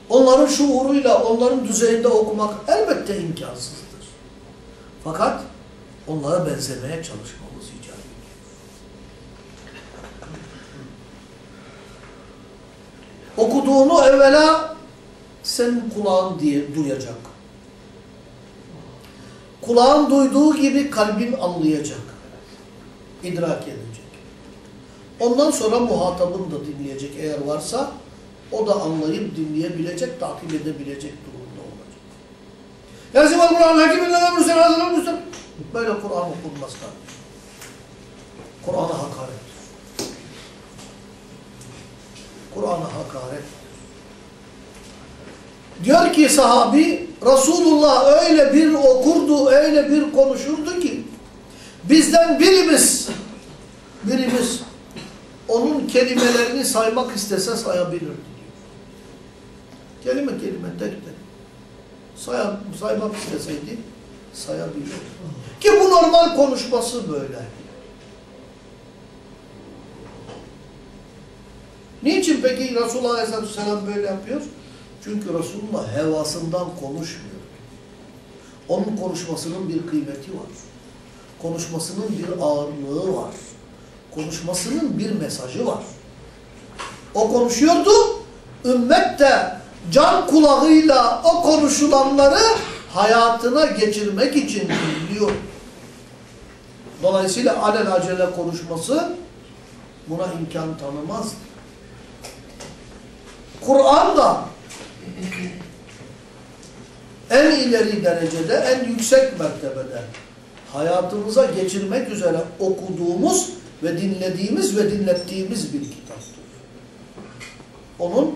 onların şuuruyla, onların düzeyinde okumak elbette imkansızdır. Fakat onlara benzemeye çalışmamız icap ediyor. Okuduğunu evvela senin kulağın diye duyacak. Kulağın duyduğu gibi kalbin anlayacak. İdrak edecek. Ondan sonra muhatabın da dinleyecek eğer varsa o da anlayıp dinleyebilecek, takip edebilecek durumda olacak. Yazım Kur'an hakimin lana müsel hazırlar müsel. Böyle Kur'an okunmaz kardeşim. Kur'an'a hakarettir. Kur'an'a hakaret. Diyor ki sahabi, Resulullah öyle bir okurdu, öyle bir konuşurdu bizden birimiz, birimiz onun kelimelerini saymak istese sayabilirdi diyor. Kelime kelime tek tek. Say, saymak isteseydi sayabilirdi. Ki bu normal konuşması böyle. Niçin peki Resulullah Aleyhisselatü böyle yapıyor? Çünkü Resulullah hevasından konuşmuyor. Onun konuşmasının bir kıymeti var. Konuşmasının bir ağırlığı var. Konuşmasının bir mesajı var. O konuşuyordu, ümmet de can kulağıyla o konuşulanları hayatına geçirmek için dinliyor. Dolayısıyla alelacele konuşması buna imkan tanımaz. Kur'an da en ileri derecede, en yüksek mertebede hayatımıza geçirmek üzere okuduğumuz ve dinlediğimiz ve dinlettiğimiz bir kitaptır. Onun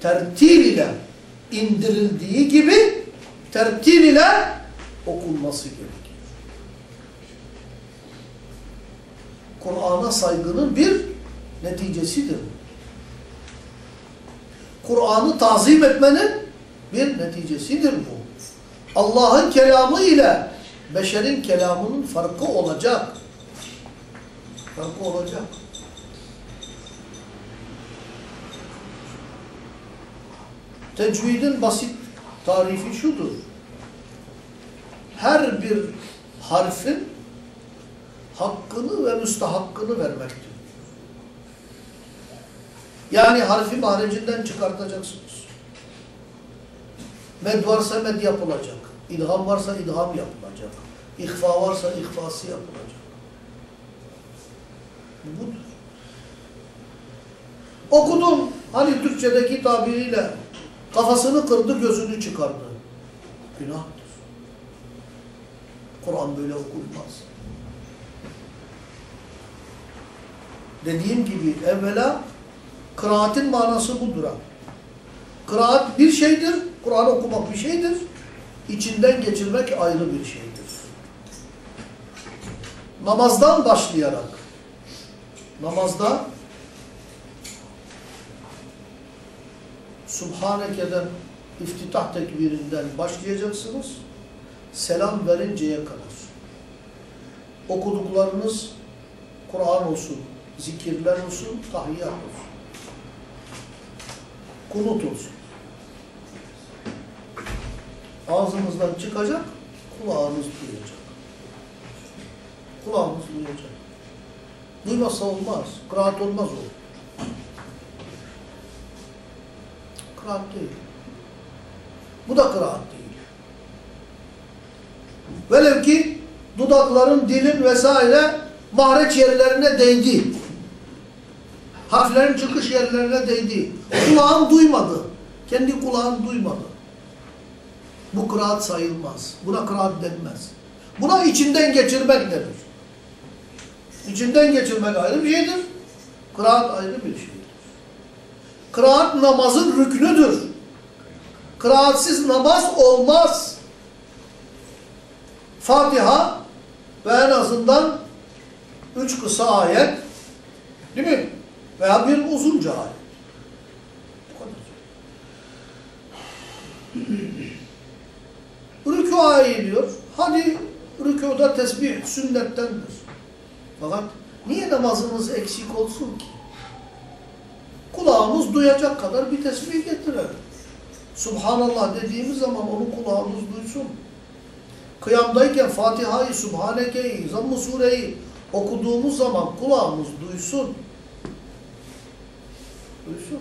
tertil ile indirildiği gibi tertil ile okunması gerekir. Kur'an'a saygının bir neticesidir. Kur'an'ı tazim etmenin bir neticesidir bu. Allah'ın kelamı ile beşerin kelamının farkı olacak. Farkı olacak. Tecvidin basit tarifi şudur. Her bir harfin hakkını ve müstahakkını vermektir. Yani harfi mahrecinden çıkartacaksınız. Med varsa med yapılacak. İdgam varsa idgam yapılacak. İhfa varsa ihfası yapılacak. Bu budur. Okudum. Hani Türkçedeki tabiriyle kafasını kırdı, gözünü çıkardı. Günahtır. Kur'an böyle okunmaz. Dediğim gibi evvela kıraatin manası budur. Kıraat bir şeydir, Kur'an okumak bir şeydir. İçinden geçirmek ayrı bir şeydir. Namazdan başlayarak, namazda Subhaneke'den, iftitah tekbirinden başlayacaksınız. Selam verinceye kadar. Okuduklarınız Kur'an olsun, zikirler olsun, tahiyyat olsun. Kunut olsun. Ağzınızdan çıkacak, kulağınız duyacak. Kulağınız duyacak. Duymazsa olmaz. Kıraat olmaz o. Kıraat değil. Bu da kıraat değil. Velev ki dudakların, dilin vesaire mahreç yerlerine değdi. Harflerin çıkış yerlerine değdi. Kulağın duymadı. Kendi kulağın duymadı. Bu kıraat sayılmaz. Buna kıraat denmez. Buna içinden geçirmek denir. İçinden geçirmek ayrı bir şeydir. Kıraat ayrı bir şeydir. Kıraat namazın rüknüdür. Kıraatsiz namaz olmaz. Fatiha ve en azından üç kısa ayet değil mi? Veya bir uzunca ayet. Bu kadar. Rükûa eğiliyor. Hadi rükûda tesbih sünnettendir. Fakat niye namazımız eksik olsun ki? Kulağımız duyacak kadar bir tesbih getirelim. Subhanallah dediğimiz zaman onu kulağımız duysun. Kıyamdayken Fatiha'yı, Subhaneke'yi, Zamm-ı Sure'yi okuduğumuz zaman kulağımız duysun. Duysun.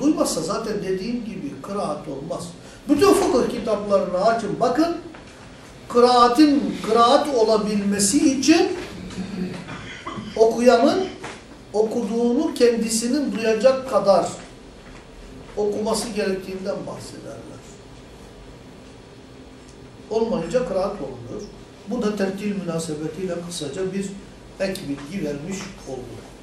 Duymazsa zaten dediğim gibi kıraat olmaz. Bütün fıkıh kitaplarını açın bakın. Kıraatin kıraat olabilmesi için okuyanın okuduğunu kendisinin duyacak kadar okuması gerektiğinden bahsederler. Olmayınca kıraat olmuyor. Bu da tertil münasebetiyle kısaca bir ek bilgi vermiş olduk.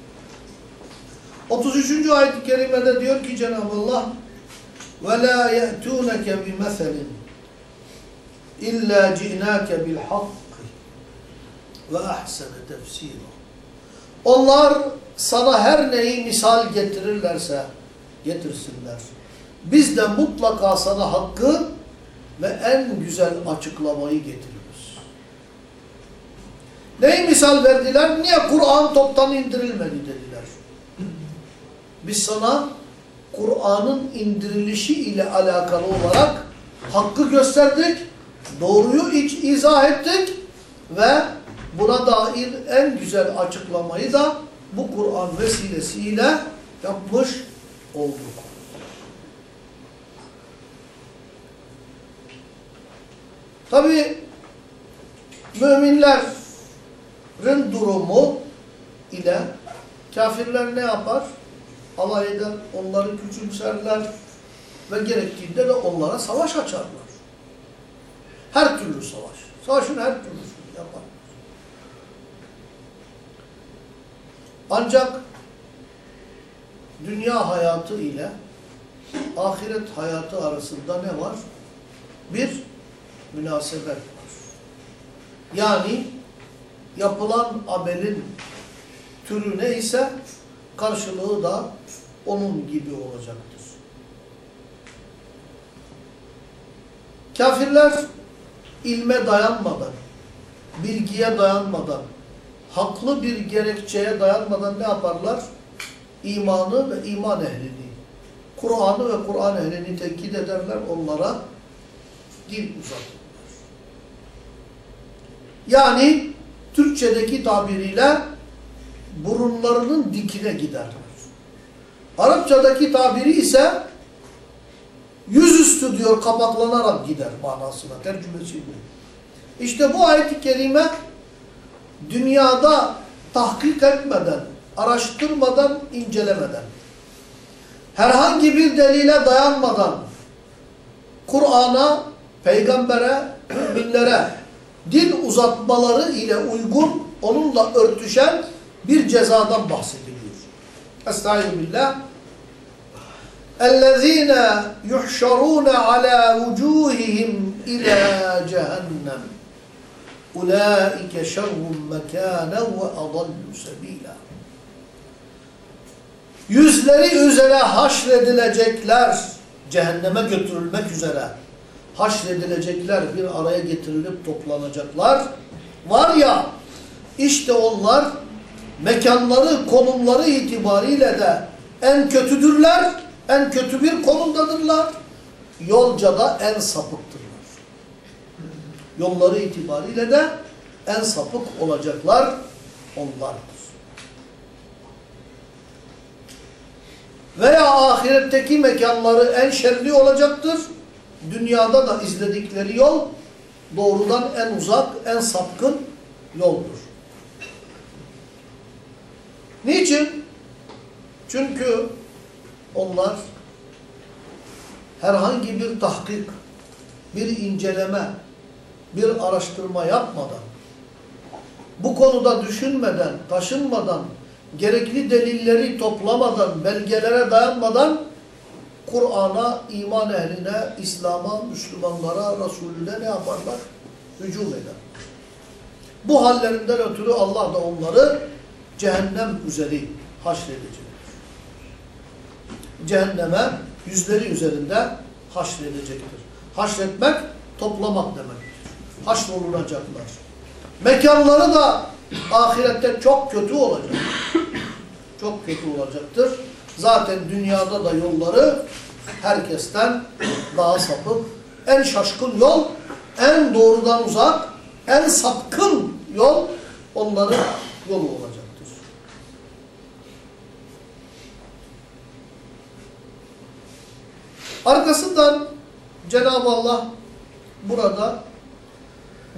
33. ayet-i kerimede diyor ki Cenab-ı Allah وَلَا يَأْتُونَكَ بِمَثَلٍ اِلَّا جِئْنَاكَ بِالْحَقِّ وَاَحْسَنَ تَفْسِيرًا Onlar sana her neyi misal getirirlerse getirsinler. Biz de mutlaka sana hakkı ve en güzel açıklamayı getiririz. Neyi misal verdiler? Niye Kur'an toptan indirilmedi dediler. Biz sana Kur'an'ın indirilişi ile alakalı olarak hakkı gösterdik, doğruyu iç, izah ettik ve buna dair en güzel açıklamayı da bu Kur'an vesilesiyle yapmış olduk. Tabi müminlerin durumu ile kafirler ne yapar? Alay eder, onları küçümserler ve gerektiğinde de onlara savaş açarlar. Her türlü savaş. Savaşın her türlüsünü yapar. Ancak dünya hayatı ile ahiret hayatı arasında ne var? Bir münasebet var. Yani yapılan amelin türü neyse karşılığı da onun gibi olacaktır. Kafirler ilme dayanmadan, bilgiye dayanmadan, haklı bir gerekçeye dayanmadan ne yaparlar? İmanı ve iman ehlini, Kur'an'ı ve Kur'an ehlini tenkit ederler, onlara dil uzatırlar. Yani Türkçedeki tabiriyle burunlarının dikine giderler. Arapçadaki tabiri ise yüzüstü diyor kapaklanarak gider manasına. Tercümesi bu. İşte bu ayet-i kerime dünyada tahkik etmeden, araştırmadan, incelemeden, herhangi bir delile dayanmadan Kur'an'a, peygambere, müminlere dil uzatmaları ile uygun, onunla örtüşen bir cezadan bahsediliyor. Estaizu billah. اَلَّذ۪ينَ يُحْشَرُونَ عَلَى وُجُوهِهِمْ اِلَى جَهَنَّمْ اُولَٰئِكَ شَرٌ مَكَانًا وَاَضَلُّ سَب۪يلًا Yüzleri üzere haşredilecekler, cehenneme götürülmek üzere haşredilecekler, bir araya getirilip toplanacaklar. Var ya, işte onlar mekanları, konumları itibariyle de en kötüdürler, en kötü bir konumdadırlar. Yolca da en sapıktırlar. Yolları itibariyle de en sapık olacaklar onlardır. Veya ahiretteki mekanları en şerli olacaktır. Dünyada da izledikleri yol doğrudan en uzak, en sapkın yoldur. Niçin? Çünkü onlar herhangi bir tahkik, bir inceleme, bir araştırma yapmadan, bu konuda düşünmeden, taşınmadan, gerekli delilleri toplamadan, belgelere dayanmadan Kur'an'a, iman ehline, İslam'a, Müslümanlara, Resulüne ne yaparlar? Hücum eder. Bu hallerinden ötürü Allah da onları cehennem üzeri haşredecektir. Cehenneme yüzleri üzerinde haşredecektir. Haşretmek, toplamak demektir. Haşrolunacaklar. Mekanları da ahirette çok kötü olacak. Çok kötü olacaktır. Zaten dünyada da yolları herkesten daha sapık. En şaşkın yol, en doğrudan uzak, en sapkın yol onların yolu olacaktır. Arkasından Cenab-ı Allah burada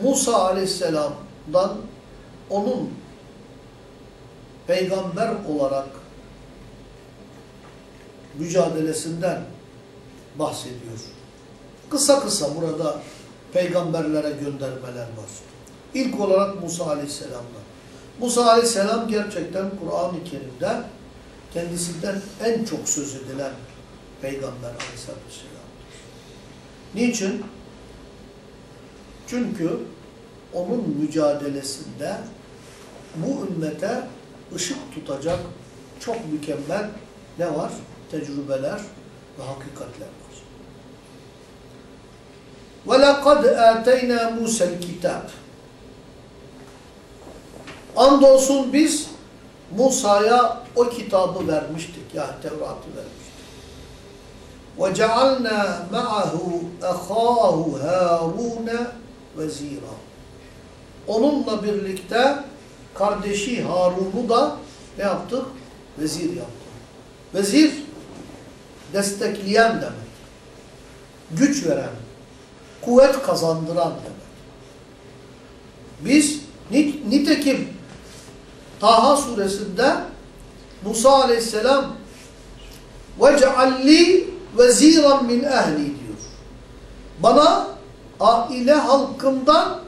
Musa aleyhisselamdan onun peygamber olarak mücadelesinden bahsediyor. Kısa kısa burada peygamberlere göndermeler var. İlk olarak Musa Aleyhisselam'dan. Musa Aleyhisselam gerçekten Kur'an-ı Kerim'de kendisinden en çok söz edilen peygamber Aleyhisselatü Vesselam'dır. Niçin? Çünkü onun mücadelesinde bu ümmete ışık tutacak çok mükemmel ne var? Tecrübeler ve hakikatler var. وَلَقَدْ آتَيْنَا مُوسَى الْكِتَابِ Andolsun biz Musa'ya o kitabı vermiştik. Yani Tevrat'ı vermiştik. وَجَعَلْنَا مَعَهُ أَخَاهُ هَارُونَ وَزِيرًا Onunla birlikte kardeşi Harun'u da ne yaptık? Vezir yaptık. Vezir destekleyen demek. Güç veren, kuvvet kazandıran demek. Biz nitekim Taha suresinde Musa aleyhisselam وَجَعَلِّي veziran min ehli diyor. Bana aile halkımdan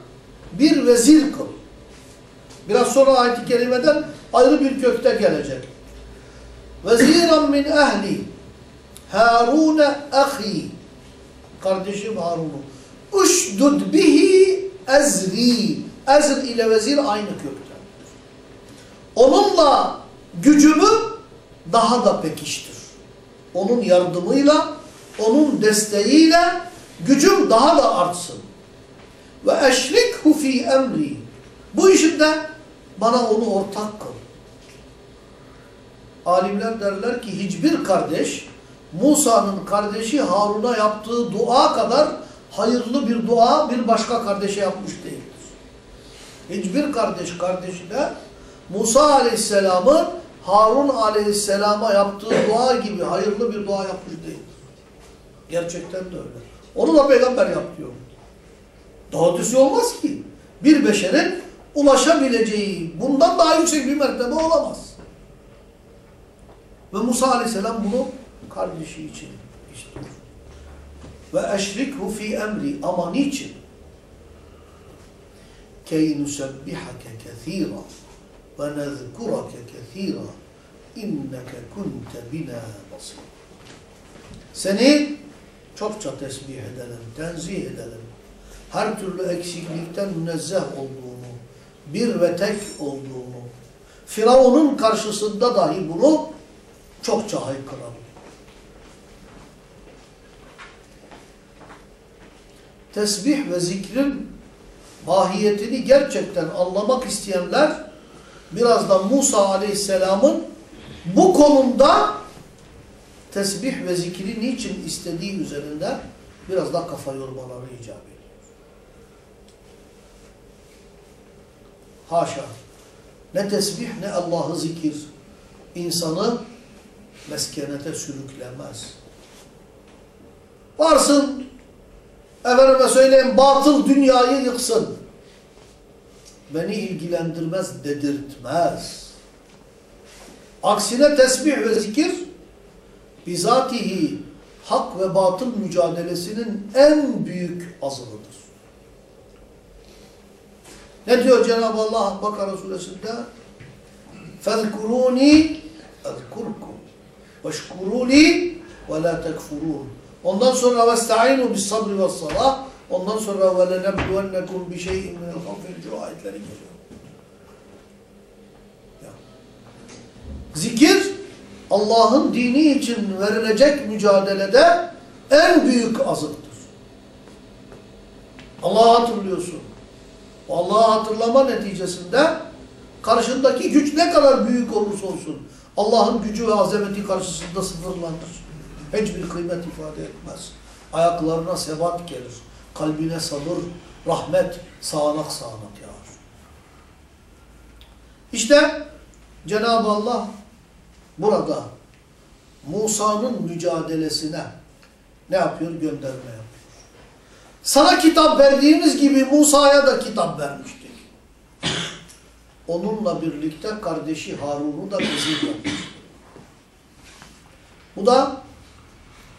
bir vezir kıl. Biraz sonra ayet-i kerimeden ayrı bir kökte gelecek. Veziran min ehli Harun ahi kardeşim Harun'u uşdud bihi ezri ezr ile vezir aynı kökte. Onunla gücümü daha da pekiştir. Onun yardımıyla, onun desteğiyle gücüm daha da artsın. Ve eşrikhu fi emri Bu işinde bana onu ortak kıl. Alimler derler ki hiçbir kardeş Musa'nın kardeşi Harun'a yaptığı dua kadar hayırlı bir dua bir başka kardeşe yapmış değildir. Hiçbir kardeş kardeşine Musa Aleyhisselam'ın Harun Aleyhisselam'a yaptığı dua gibi hayırlı bir dua yapmış değildir. Gerçekten de öyle. Onu da peygamber yapıyor. Daha ötesi olmaz ki. Bir beşerin ulaşabileceği bundan daha yüksek bir mertebe olamaz. Ve Musa Aleyhisselam bunu kardeşi için istiyor. Ve eşrikhu fi emri ama niçin? Key nusebbihake kethira nezkurake kethira inneke kunte bina basir. Seni çokça tesbih edelim, tenzih edelim. Her türlü eksiklikten münezzeh olduğunu, bir ve tek olduğunu, Firavun'un karşısında dahi bunu çokça haykıralım. Tesbih ve zikrin mahiyetini gerçekten anlamak isteyenler birazdan Musa Aleyhisselam'ın bu konumda tesbih ve zikri niçin istediği üzerinde biraz daha kafa yormaları icap ediyor. Haşa. Ne tesbih ne Allah'ı zikir insanı meskenete sürüklemez. Varsın, efendime söyleyeyim batıl dünyayı yıksın Beni ilgilendirmez dedirtmez. Aksine tesbih ve zikir bizatihi hak ve batıl mücadelesinin en büyük azığıdır. Ne diyor Cenab-ı Allah Bakara suresinde? فَذْكُرُونِي اَذْكُرْكُمْ وَاشْكُرُوا لِي وَلَا تَكْفُرُونَ Ondan sonra وَاسْتَعِينُوا بِالصَّبْرِ وَالصَّلَاةِ Ondan sonra وَلَنَبْلُوَنَّكُمْ بِشَيْءٍ مِنَ الْخَوْفِ الْجُوعِ ayetleri geliyor. Ya. Zikir Allah'ın dini için verilecek mücadelede en büyük azıktır. Allah'ı hatırlıyorsun. Allah'ı hatırlama neticesinde karşındaki güç ne kadar büyük olursa olsun Allah'ın gücü ve azameti karşısında sıfırlanır. Hiçbir kıymet ifade etmez. Ayaklarına sebat gelir. Kalbine sabır, rahmet sağanak sağanak yağar. İşte Cenab-ı Allah burada Musa'nın mücadelesine ne yapıyor? Gönderme yapıyor. Sana kitap verdiğimiz gibi Musa'ya da kitap vermiştik. Onunla birlikte kardeşi Harun'u da bizim yapmıştık. Bu da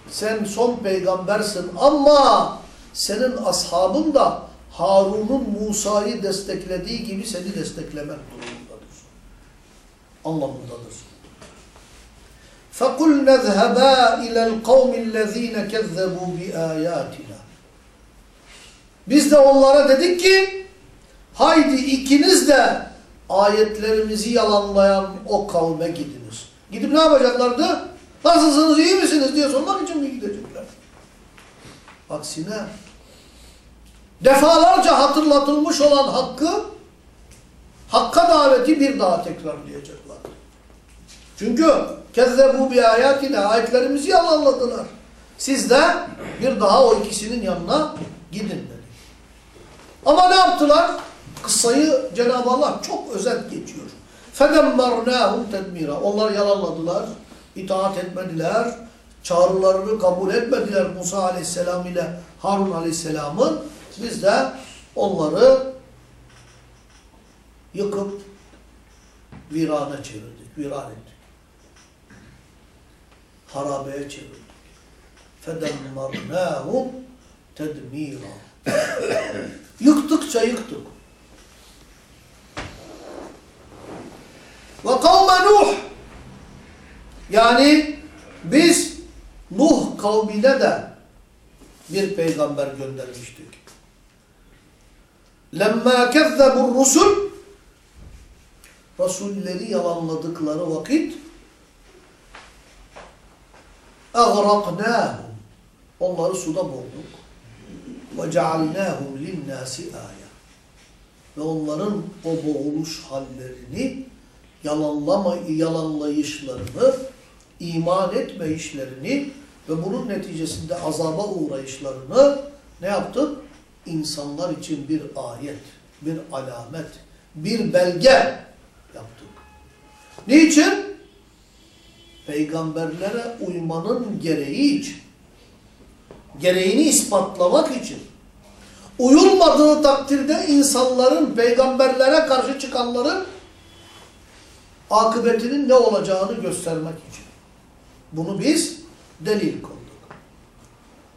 sen son peygambersin ama senin ashabın da Harun'un Musa'yı desteklediği gibi seni desteklemek durumundadır. Anlamındadır. فَقُلْ نَذْهَبَا اِلَى الْقَوْمِ الَّذ۪ينَ كَذَّبُوا بِآيَاتِنَا Biz de onlara dedik ki haydi ikiniz de ayetlerimizi yalanlayan o kavme gidiniz. Gidip ne yapacaklardı? Nasılsınız, iyi misiniz diye sormak için mi gidecekler? Aksine defalarca hatırlatılmış olan hakkı hakka daveti bir daha tekrarlayacaklar. Çünkü kezzebu bi ayatine ayetlerimizi yalanladılar. Siz de bir daha o ikisinin yanına gidin dedi. Ama ne yaptılar? Kıssayı Cenab-ı Allah çok özet geçiyor. فَدَمَّرْنَاهُمْ تَدْمِيرًا Onlar yalanladılar, itaat etmediler, çağrılarını kabul etmediler Musa Aleyhisselam ile Harun Aleyhisselam'ın. Biz de onları yıkıp virana çevirdik, viran ettik. Harabeye çevirdik. فَدَمَّرْنَاهُمْ تَدْمِيرًا Yıktıkça yıktık. Ve kavme Nuh yani biz Nuh kavmine de bir peygamber göndermiştik. Lemma kezzebur rusul Resulleri yalanladıkları vakit اَغْرَقْنَاهُمْ Onları suda boğduk. وَجَعَلْنَاهُمْ لِلنَّاسِ آيَةً ve onların o boğuluş hallerini, yalanlama, yalanlayışlarını, iman etme işlerini ve bunun neticesinde azaba uğrayışlarını ne yaptık? İnsanlar için bir ayet, bir alamet, bir belge yaptık. Niçin? Peygamberlere uymanın gereği için. Gereğini ispatlamak için. Uyulmadığı takdirde insanların peygamberlere karşı çıkanların akıbetinin ne olacağını göstermek için. Bunu biz delil koyduk.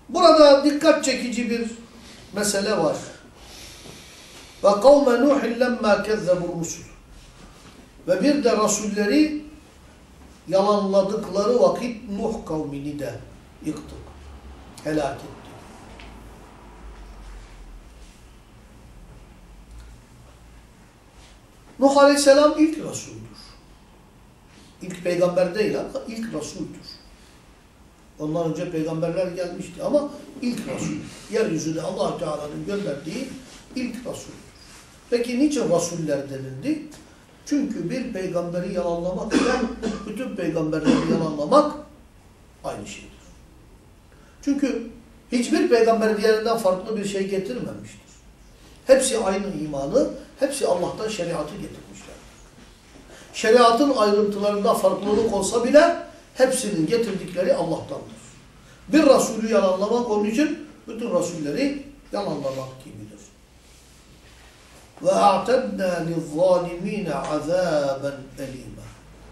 Burada dikkat çekici bir mesele var. Ve kavme Nuhin lemma kezzebur rusul. Ve bir de rasulleri yalanladıkları vakit Nuh kavmini de yıktık. Helak ettik. Nuh Aleyhisselam ilk Resul'dür. İlk peygamber değil ama ilk Resul'dür. Ondan önce peygamberler gelmişti ama ilk Resul. Yeryüzüne allah Teala'nın gönderdiği ilk Resul'dür. Peki niçin Resuller denildi? Çünkü bir peygamberi yalanlamak ile bütün peygamberleri yalanlamak aynı şeydir. Çünkü hiçbir peygamber diğerinden farklı bir şey getirmemiştir. Hepsi aynı imanı, hepsi Allah'tan şeriatı getirmişler. Şeriatın ayrıntılarında farklılık olsa bile hepsinin getirdikleri Allah'tandır. Bir Resulü yalanlamak onun için bütün Resulleri yalanlamak gibidir. Ve a'tedna lizzâlimîne azâben elîmâ.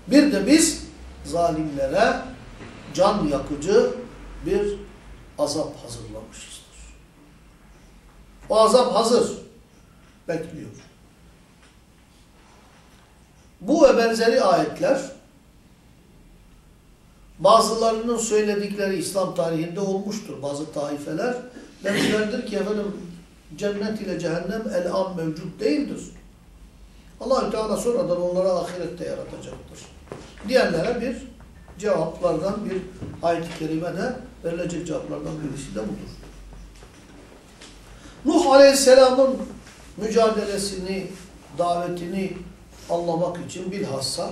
Bir de biz zalimlere can yakıcı bir azap hazırlamışızdır. O azap hazır. Bekliyor. Bu ve benzeri ayetler bazılarının söyledikleri İslam tarihinde olmuştur. Bazı taifeler demişlerdir ki efendim cennet ile cehennem el-an mevcut değildir. allah Teala sonradan onlara ahirette yaratacaktır. Diyenlere bir cevaplardan bir ayet-i kerimede verilecek cevaplardan birisi de budur. Nuh Aleyhisselam'ın mücadelesini, davetini anlamak için bilhassa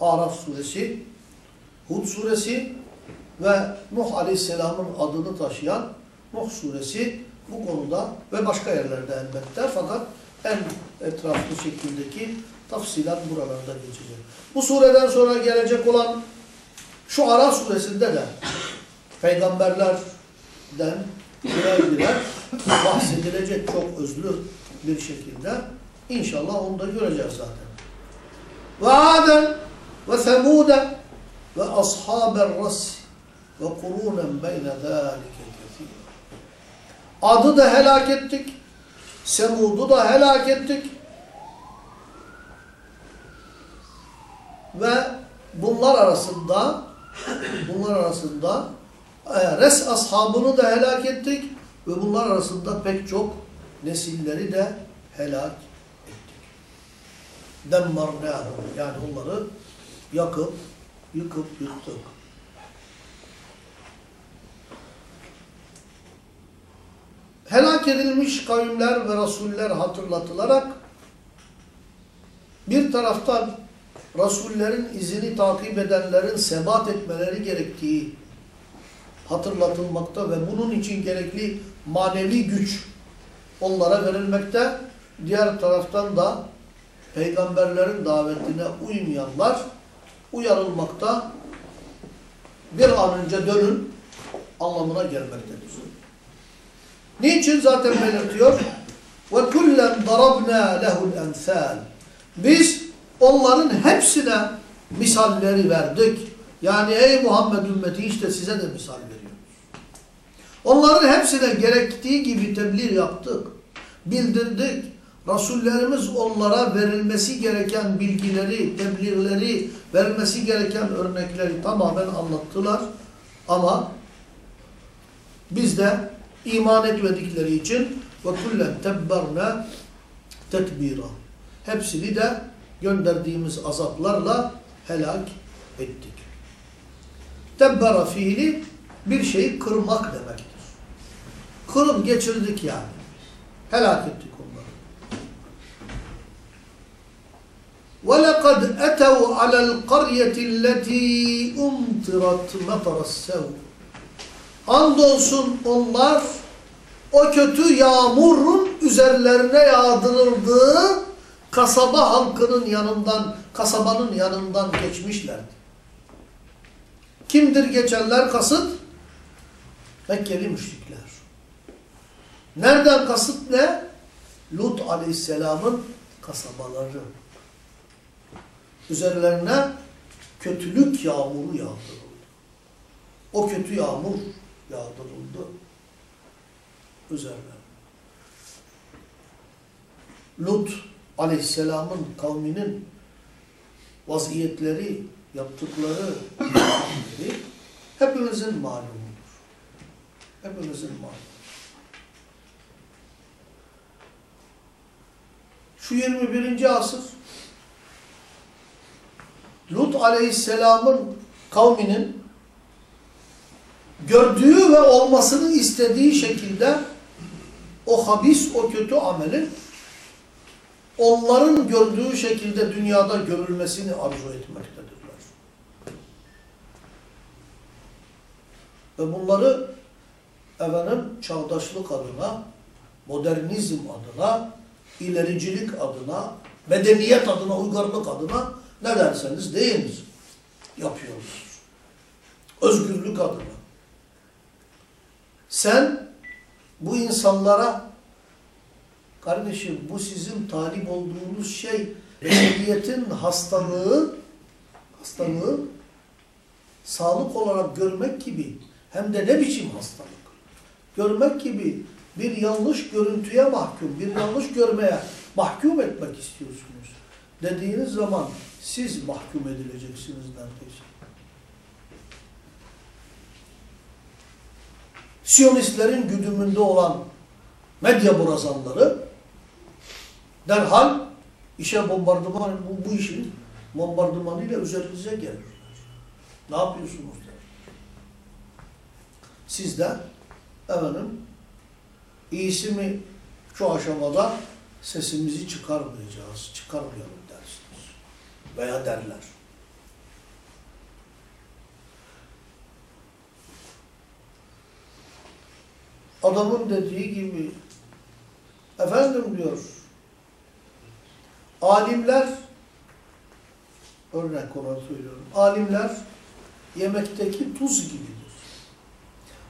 Araf suresi, Hud suresi ve Nuh Aleyhisselam'ın adını taşıyan Nuh suresi bu konuda ve başka yerlerde elbette fakat en etraflı şekildeki tafsilat buralarda geçecek. Bu sureden sonra gelecek olan şu Ara suresinde de peygamberlerden birer birer bahsedilecek çok özlü bir şekilde. İnşallah onu da göreceğiz zaten. Ve Adem ve Semude ve ashaber ras ve kurunen beyne zâlike kethîr. Adı da helak ettik. Semud'u da helak ettik. Ve bunlar arasında bunlar arasında e, res ashabını da helak ettik ve bunlar arasında pek çok nesilleri de helak ettik. Demmarnâhum yani onları yakıp yıkıp yıktık. Helak edilmiş kavimler ve rasuller hatırlatılarak bir taraftan rasullerin izini takip edenlerin sebat etmeleri gerektiği hatırlatılmakta ve bunun için gerekli manevi güç onlara verilmekte. Diğer taraftan da peygamberlerin davetine uymayanlar uyarılmakta bir an önce dönün anlamına gelmektedir. Niçin zaten belirtiyor? Ve kullen darabna lehul emsal. Biz onların hepsine misalleri verdik. Yani ey Muhammed ümmeti işte size de misal veriyoruz. Onların hepsine gerektiği gibi tebliğ yaptık. Bildirdik. Rasullerimiz onlara verilmesi gereken bilgileri, tebliğleri, verilmesi gereken örnekleri tamamen anlattılar. Ama biz de iman etmedikleri için ve kullen tebberna tetbira. Hepsini de gönderdiğimiz azaplarla helak ettik. Tebbera fiili bir şeyi kırmak demektir. Kırım geçirdik yani. Helak ettik onları. وَلَقَدْ اَتَوْا عَلَى الْقَرْيَةِ الَّتِي اُمْتِرَتْ مَطَرَ السَّوْءِ Andolsun onlar o kötü yağmurun üzerlerine yağdırıldığı kasaba halkının yanından, kasabanın yanından geçmişlerdi. Kimdir geçenler kasıt? Mekkeli müşrikler. Nereden kasıt ne? Lut aleyhisselamın kasabaları. Üzerlerine kötülük yağmuru yağdırıldı. O kötü yağmur yağdırıldı üzerlerine. Lut aleyhisselamın kavminin vaziyetleri, yaptıkları hepimizin malumudur. Hepimizin malumu. Şu 21. asır Lut aleyhisselamın kavminin gördüğü ve olmasını istediği şekilde o habis, o kötü amelin onların gördüğü şekilde dünyada görülmesini arzu etmektedirler. Ve bunları efendim çağdaşlık adına, modernizm adına, ilericilik adına, medeniyet adına, uygarlık adına ne derseniz deyiniz. Yapıyoruz. Özgürlük adına. Sen bu insanlara kardeşim bu sizin talip olduğunuz şey beşeriyetin hastalığı hastalığı sağlık olarak görmek gibi hem de ne biçim hastalık görmek gibi bir yanlış görüntüye mahkum, bir yanlış görmeye mahkum etmek istiyorsunuz dediğiniz zaman siz mahkum edileceksiniz neredeyse. Siyonistlerin güdümünde olan medya burazanları derhal işe bombardıman, bu, bu işin bombardımanıyla üzerinize gelirler. Ne yapıyorsunuz der. Siz de efendim iyisi mi şu aşamada sesimizi çıkarmayacağız, çıkarmayalım. Veya derler. Adamın dediği gibi efendim diyor alimler örnek olarak söylüyorum. Alimler yemekteki tuz gibidir.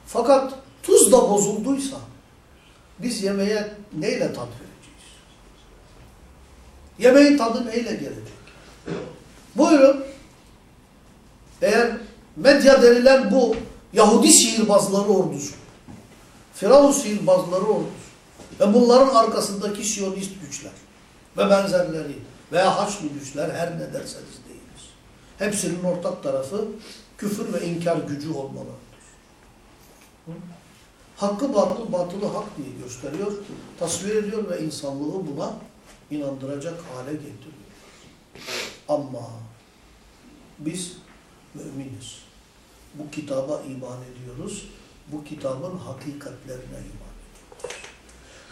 Fakat tuz da bozulduysa biz yemeğe neyle tat vereceğiz? Yemeğin tadı neyle gelecek? Buyurun. Eğer medya denilen bu Yahudi sihirbazları ordusu, Firavun sihirbazları ordusu ve bunların arkasındaki Siyonist güçler ve benzerleri veya Haçlı güçler her ne derseniz deyiniz. Hepsinin ortak tarafı küfür ve inkar gücü olmalıdır. Hakkı batıl, batılı hak diye gösteriyor, tasvir ediyor ve insanlığı buna inandıracak hale getiriyor. Ama biz müminiz. Bu kitaba iman ediyoruz. Bu kitabın hakikatlerine iman ediyoruz.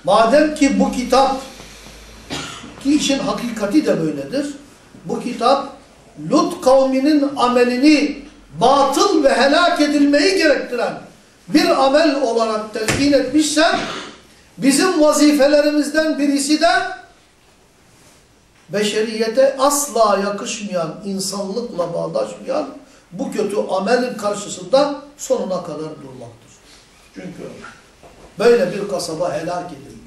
Madem ki bu kitap ki işin hakikati de böyledir. Bu kitap Lut kavminin amelini batıl ve helak edilmeyi gerektiren bir amel olarak telkin etmişse bizim vazifelerimizden birisi de beşeriyete asla yakışmayan, insanlıkla bağdaşmayan bu kötü amelin karşısında sonuna kadar durmaktır. Çünkü böyle bir kasaba helak edilmiştir.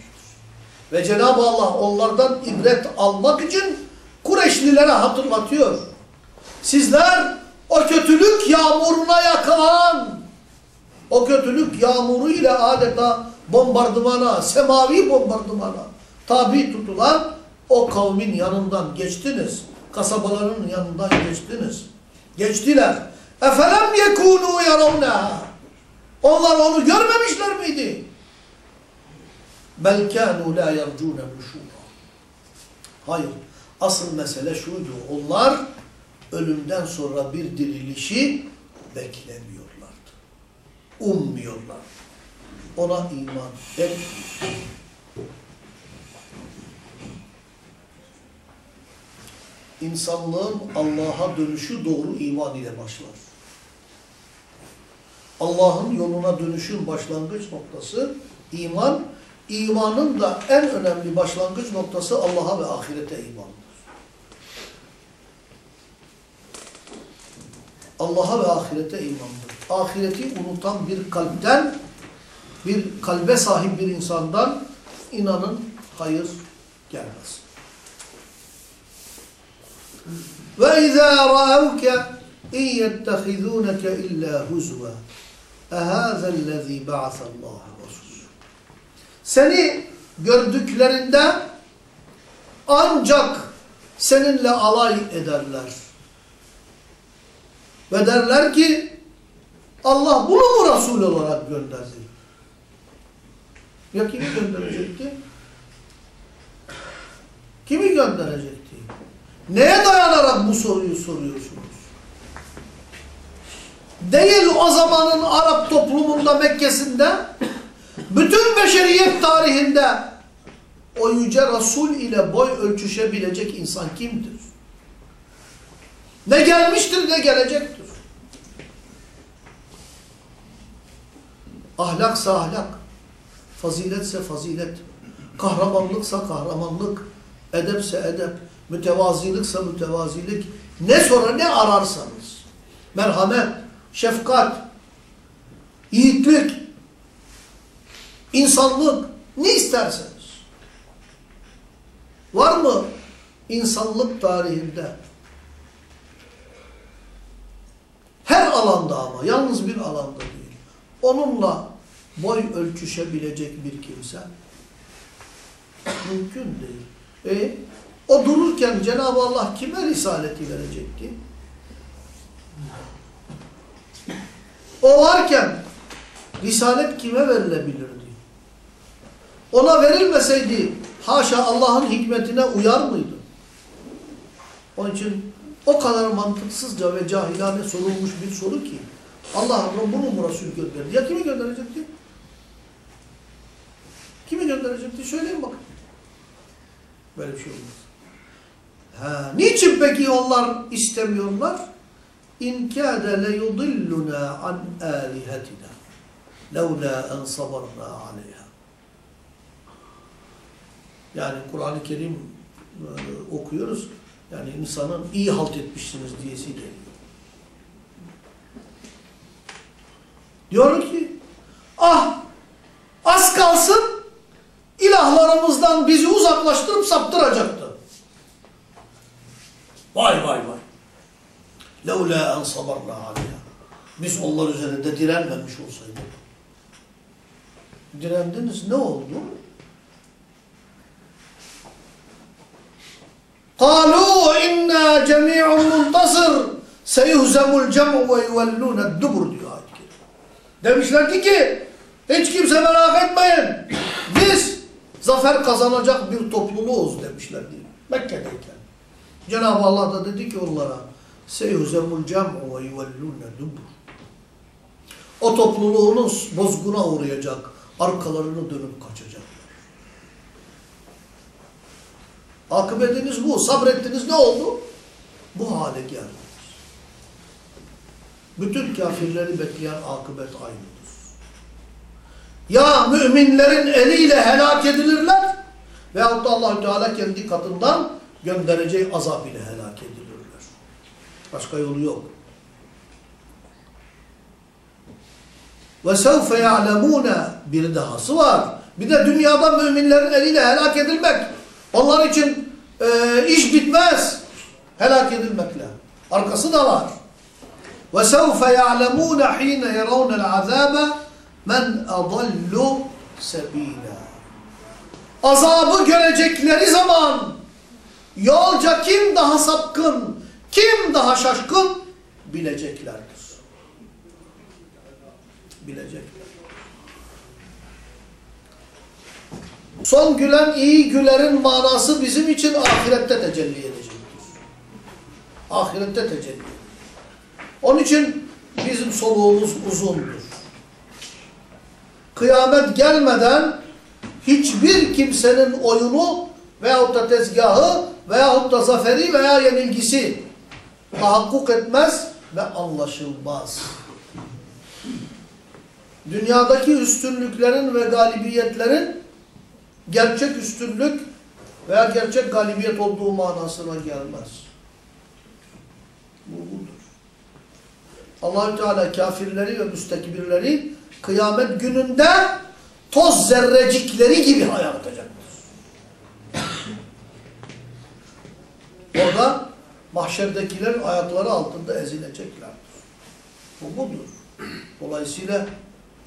Ve Cenab-ı Allah onlardan ibret almak için Kureşlilere hatırlatıyor. Sizler o kötülük yağmuruna yakalan, o kötülük yağmuru ile adeta bombardımana, semavi bombardımana tabi tutulan o kavmin yanından geçtiniz. Kasabaların yanından geçtiniz. Geçtiler. Efelem yekûnû yaravnâ. Onlar onu görmemişler miydi? Bel kânû lâ yercûne nuşûrâ. Hayır. Asıl mesele şuydu. Onlar ölümden sonra bir dirilişi beklemiyorlardı. Ummuyorlar. Ona iman etmiyor. İnsanlığın Allah'a dönüşü doğru iman ile başlar. Allah'ın yoluna dönüşün başlangıç noktası iman. İmanın da en önemli başlangıç noktası Allah'a ve ahirete imandır. Allah'a ve ahirete imandır. Ahireti unutan bir kalpten, bir kalbe sahip bir insandan inanın hayır gelmez. Ve izâ râevke in yettehidûneke illâ huzva. Ehâzellezî ba'asallâhu rasûl. Seni gördüklerinde ancak seninle alay ederler. Ve derler ki Allah bunu mu Resul olarak gönderdi? Ya kimi gönderecekti? Kimi gönderecekti? Neye dayanarak bu soruyu soruyorsunuz? Değil o zamanın Arap toplumunda Mekke'sinde bütün beşeriyet tarihinde o yüce Resul ile boy ölçüşebilecek insan kimdir? Ne gelmiştir ne gelecektir. Ahlaksa ahlak, faziletse fazilet, kahramanlıksa kahramanlık, edepse edep, mütevazilikse mütevazilik, ne sonra ne ararsanız, merhamet, şefkat, yiğitlik, insanlık, ne isterseniz. Var mı insanlık tarihinde? Her alanda ama, yalnız bir alanda değil. Onunla boy ölçüşebilecek bir kimse mümkün değil. E, o dururken Cenab-ı Allah kime risaleti verecekti? O varken risalet kime verilebilirdi? Ona verilmeseydi haşa Allah'ın hikmetine uyar mıydı? Onun için o kadar mantıksızca ve cahilane sorulmuş bir soru ki Allah bunu mu Resul gönderdi? Ya kimi gönderecekti? Kimi gönderecekti? Söyleyin bakın. Böyle bir şey olmaz. Ha, niçin peki onlar istemiyorlar? İn kâde le an âlihetina levlâ en sabarna aleyha. Yani Kur'an-ı Kerim e, okuyoruz. Yani insanın iyi halt etmişsiniz diyesi geliyor. Diyor ki ah az kalsın ilahlarımızdan bizi uzaklaştırıp saptıracaktı. Vay vay vay. لَوْلَا اَنْ صَبَرْنَا عَلَيْهَا Biz onlar üzerinde direnmemiş olsaydık. Direndiniz ne oldu? قَالُوا اِنَّا جَمِيعٌ مُنْتَصِرٌ سَيُهْزَمُ الْجَمْعُ وَيُوَلُّونَ الدُّبُرُ diyor ayet Demişlerdi ki hiç kimse merak etmeyin. Biz zafer kazanacak bir topluluğuz demişlerdi. Mekke'deyken. Cenab-ı Allah da dedi ki onlara seyhuzemul cem'u ve yuvellûne dubur. O topluluğunuz bozguna uğrayacak. Arkalarını dönüp kaçacaklar. Akıbetiniz bu. Sabrettiniz ne oldu? Bu hale geldiniz. Bütün kafirleri bekleyen akıbet aynıdır. Ya müminlerin eliyle helak edilirler veyahut da allah Teala kendi katından göndereceği azap ile helak edilirler. Başka yolu yok. Ve sevfe ya'lemûne bir dahası var. Bir de dünyada müminlerin eliyle helak edilmek. Onlar için e, iş bitmez. Helak edilmekle. Arkası da var. Ve sevfe ya'lemûne hîne yerûnel azâbe men adallu sebîlâ. Azabı görecekleri zaman yolca kim daha sapkın, kim daha şaşkın bileceklerdir. Bilecekler. Son gülen iyi gülerin manası bizim için ahirette tecelli edecektir. Ahirette tecelli edecektir. Onun için bizim soluğumuz uzundur. Kıyamet gelmeden hiçbir kimsenin oyunu veyahut da tezgahı veyahut da zaferi veya yenilgisi tahakkuk etmez ve anlaşılmaz. Dünyadaki üstünlüklerin ve galibiyetlerin gerçek üstünlük veya gerçek galibiyet olduğu manasına gelmez. Bu budur. Allahü Teala kafirleri ve müstekbirleri kıyamet gününde toz zerrecikleri gibi hayal edecektir. Orada mahşerdekilerin ayakları altında ezileceklerdir. Bu budur. Dolayısıyla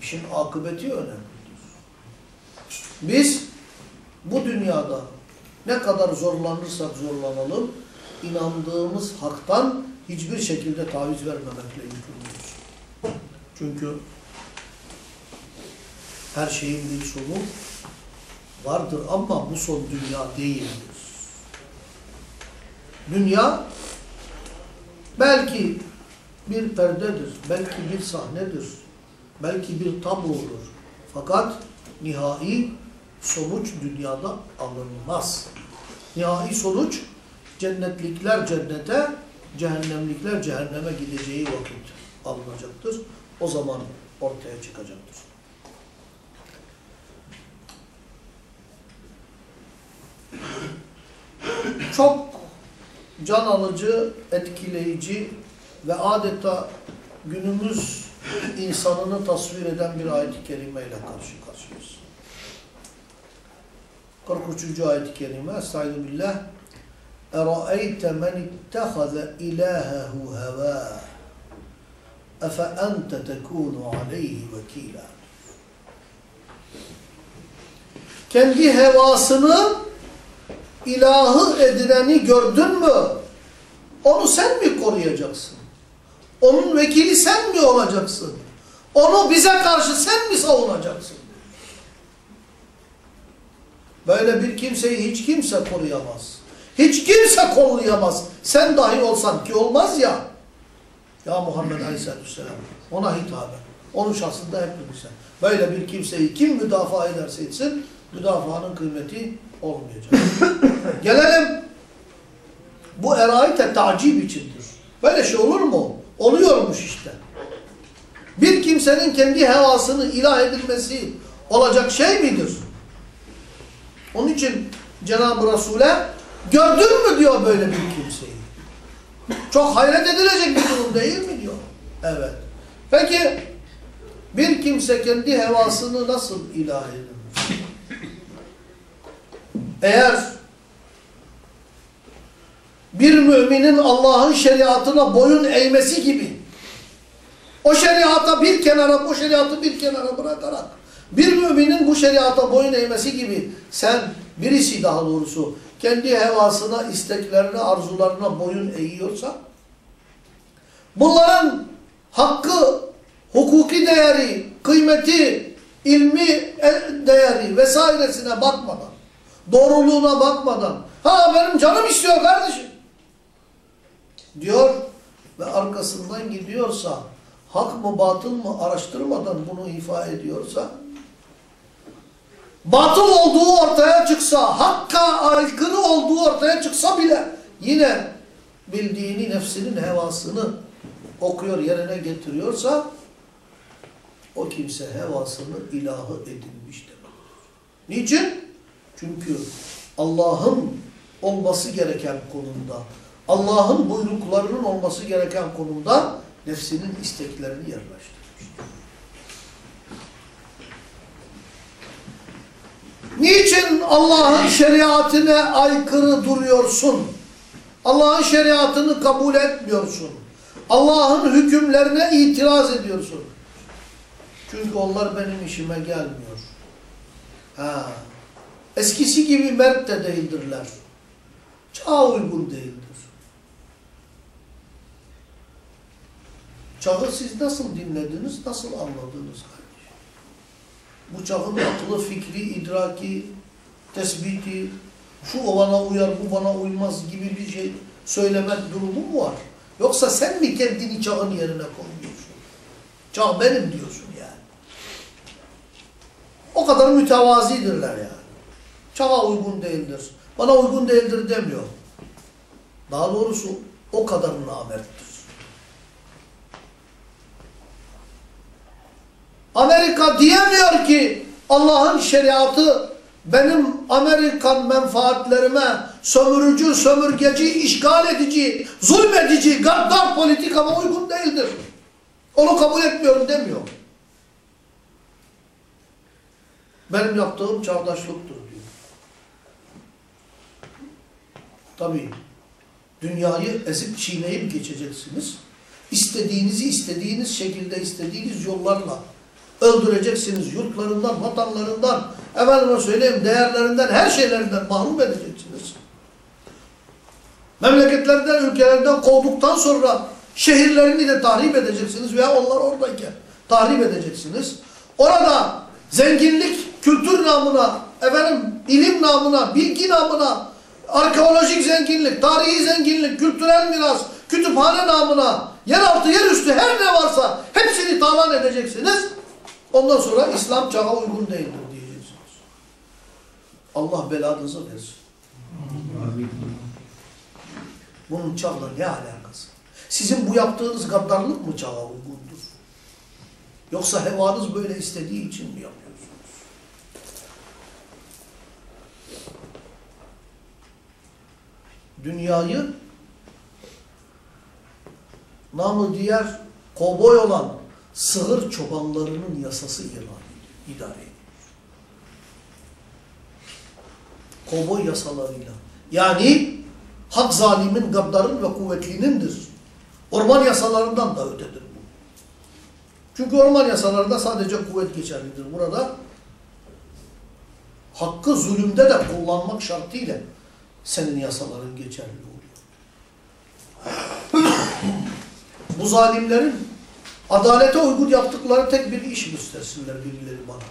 işin akıbeti önemlidir. Biz bu dünyada ne kadar zorlanırsak zorlanalım, inandığımız haktan hiçbir şekilde taviz vermemekle yükümlüyüz. Çünkü her şeyin bir sonu vardır ama bu son dünya değildir. Dünya belki bir perdedir, belki bir sahnedir, belki bir tablodur. Fakat nihai sonuç dünyada alınmaz. Nihai sonuç cennetlikler cennete, cehennemlikler cehenneme gideceği vakit alınacaktır. O zaman ortaya çıkacaktır. Çok can alıcı, etkileyici ve adeta günümüz insanını tasvir eden bir ayet-i kerimeyle karşı karşıyayız. 43. ayet-i kerime Estaizu billah اَرَأَيْتَ مَنِ اتَّخَذَ اِلَٰهَهُ هَوَاهُ اَفَاَنْتَ تَكُونُ عَلَيْهِ وَكِيلًا Kendi hevasını ilahı edineni gördün mü? Onu sen mi koruyacaksın? Onun vekili sen mi olacaksın? Onu bize karşı sen mi savunacaksın? Böyle bir kimseyi hiç kimse koruyamaz. Hiç kimse kollayamaz. Sen dahi olsan ki olmaz ya. Ya Muhammed Aleyhisselatü Vesselam ona hitaben. Onun şahsında hepimize. Böyle bir kimseyi kim müdafaa ederse etsin müdafaanın kıymeti olmayacak. Gelelim bu eraite tacip içindir. Böyle şey olur mu? Oluyormuş işte. Bir kimsenin kendi hevasını ilah edilmesi olacak şey midir? Onun için Cenab-ı Resul'e gördün mü diyor böyle bir kimseyi. Çok hayret edilecek bir durum değil mi diyor. Evet. Peki bir kimse kendi hevasını nasıl ilah edilir? Eğer bir müminin Allah'ın şeriatına boyun eğmesi gibi o şeriata bir kenara, bu şeriatı bir kenara bırakarak bir müminin bu şeriata boyun eğmesi gibi sen birisi daha doğrusu kendi hevasına, isteklerine, arzularına boyun eğiyorsa bunların hakkı, hukuki değeri, kıymeti, ilmi değeri vesairesine bakmadan, doğruluğuna bakmadan, ha benim canım istiyor kardeşim diyor ve arkasından gidiyorsa, hak mı batıl mı araştırmadan bunu ifa ediyorsa, batıl olduğu ortaya çıksa, hakka aykırı olduğu ortaya çıksa bile yine bildiğini, nefsinin hevasını okuyor, yerine getiriyorsa o kimse hevasını ilahı edinmiş demek. Niçin? Çünkü Allah'ın olması gereken konumda, Allah'ın buyruklarının olması gereken konumda nefsinin isteklerini yerleştirmiş. Niçin Allah'ın şeriatine aykırı duruyorsun? Allah'ın şeriatını kabul etmiyorsun. Allah'ın hükümlerine itiraz ediyorsun. Çünkü onlar benim işime gelmiyor. Ha. Eskisi gibi mert de değildirler. Çağa uygun değildir. Çağı siz nasıl dinlediniz, nasıl anladınız kardeşim? Bu çağın aklı, fikri, idraki, tespiti, şu o bana uyar, bu bana uymaz gibi bir şey söylemek durumu mu var? Yoksa sen mi kendini çağın yerine koyuyorsun? Çağ benim diyorsun yani. O kadar mütevazidirler yani. Çağa uygun değildir. bana uygun değildir demiyor. Daha doğrusu o kadar namerttir. Amerika diyemiyor ki Allah'ın şeriatı benim Amerikan menfaatlerime sömürücü, sömürgeci, işgal edici, zulmedici, gaddar politikama uygun değildir. Onu kabul etmiyorum demiyor. Benim yaptığım çağdaşlıktır diyor. Tabii dünyayı ezip çiğneyip geçeceksiniz. İstediğinizi istediğiniz şekilde, istediğiniz yollarla öldüreceksiniz. Yurtlarından, vatanlarından, efendime söyleyeyim değerlerinden, her şeylerinden mahrum edeceksiniz. Memleketlerinden, ülkelerinden kovduktan sonra şehirlerini de tahrip edeceksiniz veya onlar oradayken tahrip edeceksiniz. Orada zenginlik, kültür namına, efendim ilim namına, bilgi namına, arkeolojik zenginlik, tarihi zenginlik, kültürel miras, kütüphane namına, yeraltı, yerüstü her ne varsa hepsini talan edeceksiniz. Ondan sonra İslam çağa uygun değildir diyeceksiniz. Allah belanızı versin. Bunun çağla ne alakası? Sizin bu yaptığınız gaddarlık mı çağa uygundur? Yoksa hevanız böyle istediği için mi yapıyorsunuz? Dünyayı namı diğer kovboy olan sığır çobanlarının yasası ilan ediyor, idare ediyor. Kovboy yasalarıyla. Yani hak zalimin, gaddarın ve kuvvetlinindir. Orman yasalarından da ötedir bu. Çünkü orman yasalarında sadece kuvvet geçerlidir. Burada hakkı zulümde de kullanmak şartıyla senin yasaların geçerli oluyor. bu zalimlerin adalete uygun yaptıkları tek bir iş göstersinler birileri bana.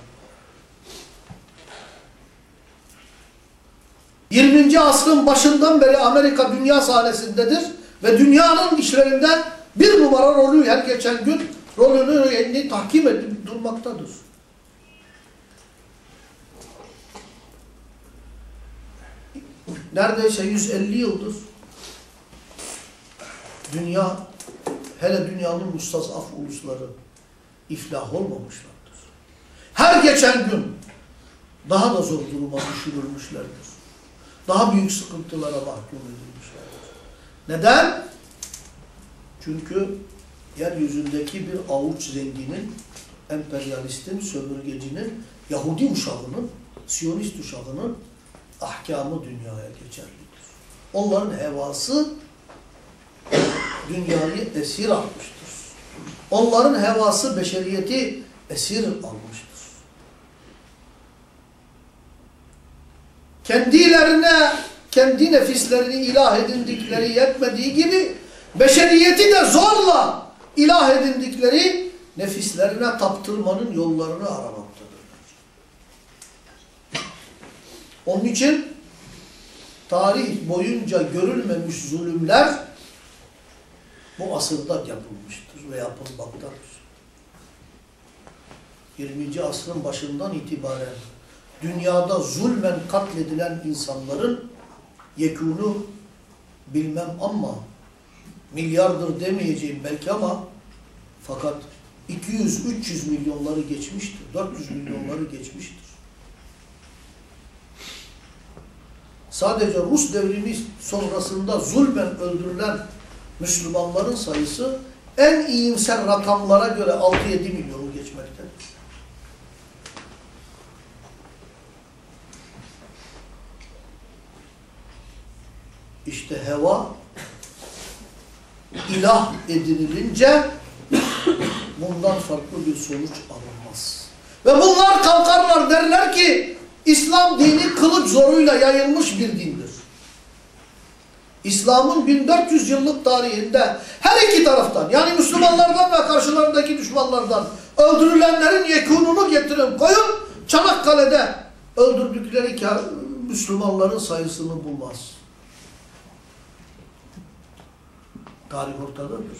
20. asrın başından beri Amerika dünya sahnesindedir ve dünyanın işlerinden bir numara rolü her geçen gün rolünü tahkim edip durmaktadır. Neredeyse 150 yıldır dünya, hele dünyanın mustazaf ulusları iflah olmamışlardır. Her geçen gün daha da zor duruma düşürülmüşlerdir. Daha büyük sıkıntılara mahkum edilmişlerdir. Neden? Çünkü yeryüzündeki bir avuç zenginin, emperyalistin, sömürgecinin, Yahudi uşağının, Siyonist uşağının ahkamı dünyaya geçerlidir. Onların hevası dünyayı esir almıştır. Onların hevası beşeriyeti esir almıştır. Kendilerine, kendi nefislerini ilah edindikleri yetmediği gibi beşeriyeti de zorla ilah edindikleri nefislerine taptırmanın yollarını aramaktadırlar. Onun için tarih boyunca görülmemiş zulümler bu asırda yapılmıştır ve yapılmaktadır. 20. asrın başından itibaren dünyada zulmen katledilen insanların yekûnu bilmem ama milyardır demeyeceğim belki ama fakat 200-300 milyonları geçmiştir. 400 milyonları geçmiştir. Sadece Rus devrimi sonrasında zulmen öldürülen Müslümanların sayısı en iyimser rakamlara göre 6-7 milyonu geçmektedir. İşte heva ilah edinilince bundan farklı bir sonuç alınmaz. Ve bunlar kalkarlar derler ki İslam dini kılıç zoruyla yayılmış bir dindir. İslam'ın 1400 yıllık tarihinde her iki taraftan yani Müslümanlardan ve karşılarındaki düşmanlardan öldürülenlerin yekununu getirin koyun Çanakkale'de öldürdükleri Müslümanların sayısını bulmaz. Tarih ortadadır.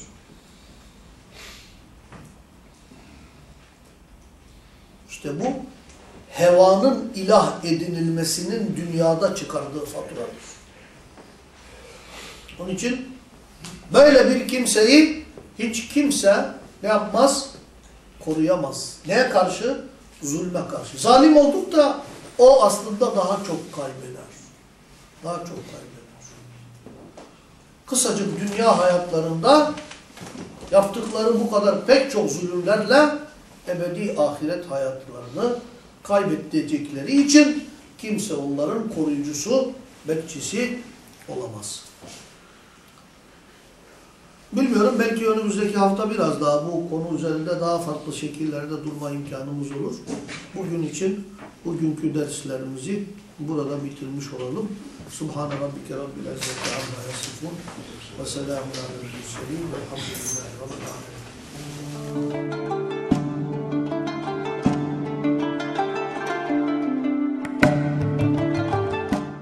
İşte bu hevanın ilah edinilmesinin dünyada çıkardığı faturadır. Onun için böyle bir kimseyi hiç kimse ne yapmaz? Koruyamaz. Neye karşı? Zulme karşı. Zalim olduk da o aslında daha çok kaybeder. Daha çok kaybeder. Kısacık dünya hayatlarında yaptıkları bu kadar pek çok zulümlerle ebedi ahiret hayatlarını kaybedecekleri için kimse onların koruyucusu, bekçisi olamaz. Bilmiyorum belki önümüzdeki hafta biraz daha bu konu üzerinde daha farklı şekillerde durma imkanımız olur. Bugün için bugünkü derslerimizi burada bitirmiş olalım. Subhane rabbike rabbil izzeti amma yasifun ve selamun aleyhi ve velhamdülillahi rabbil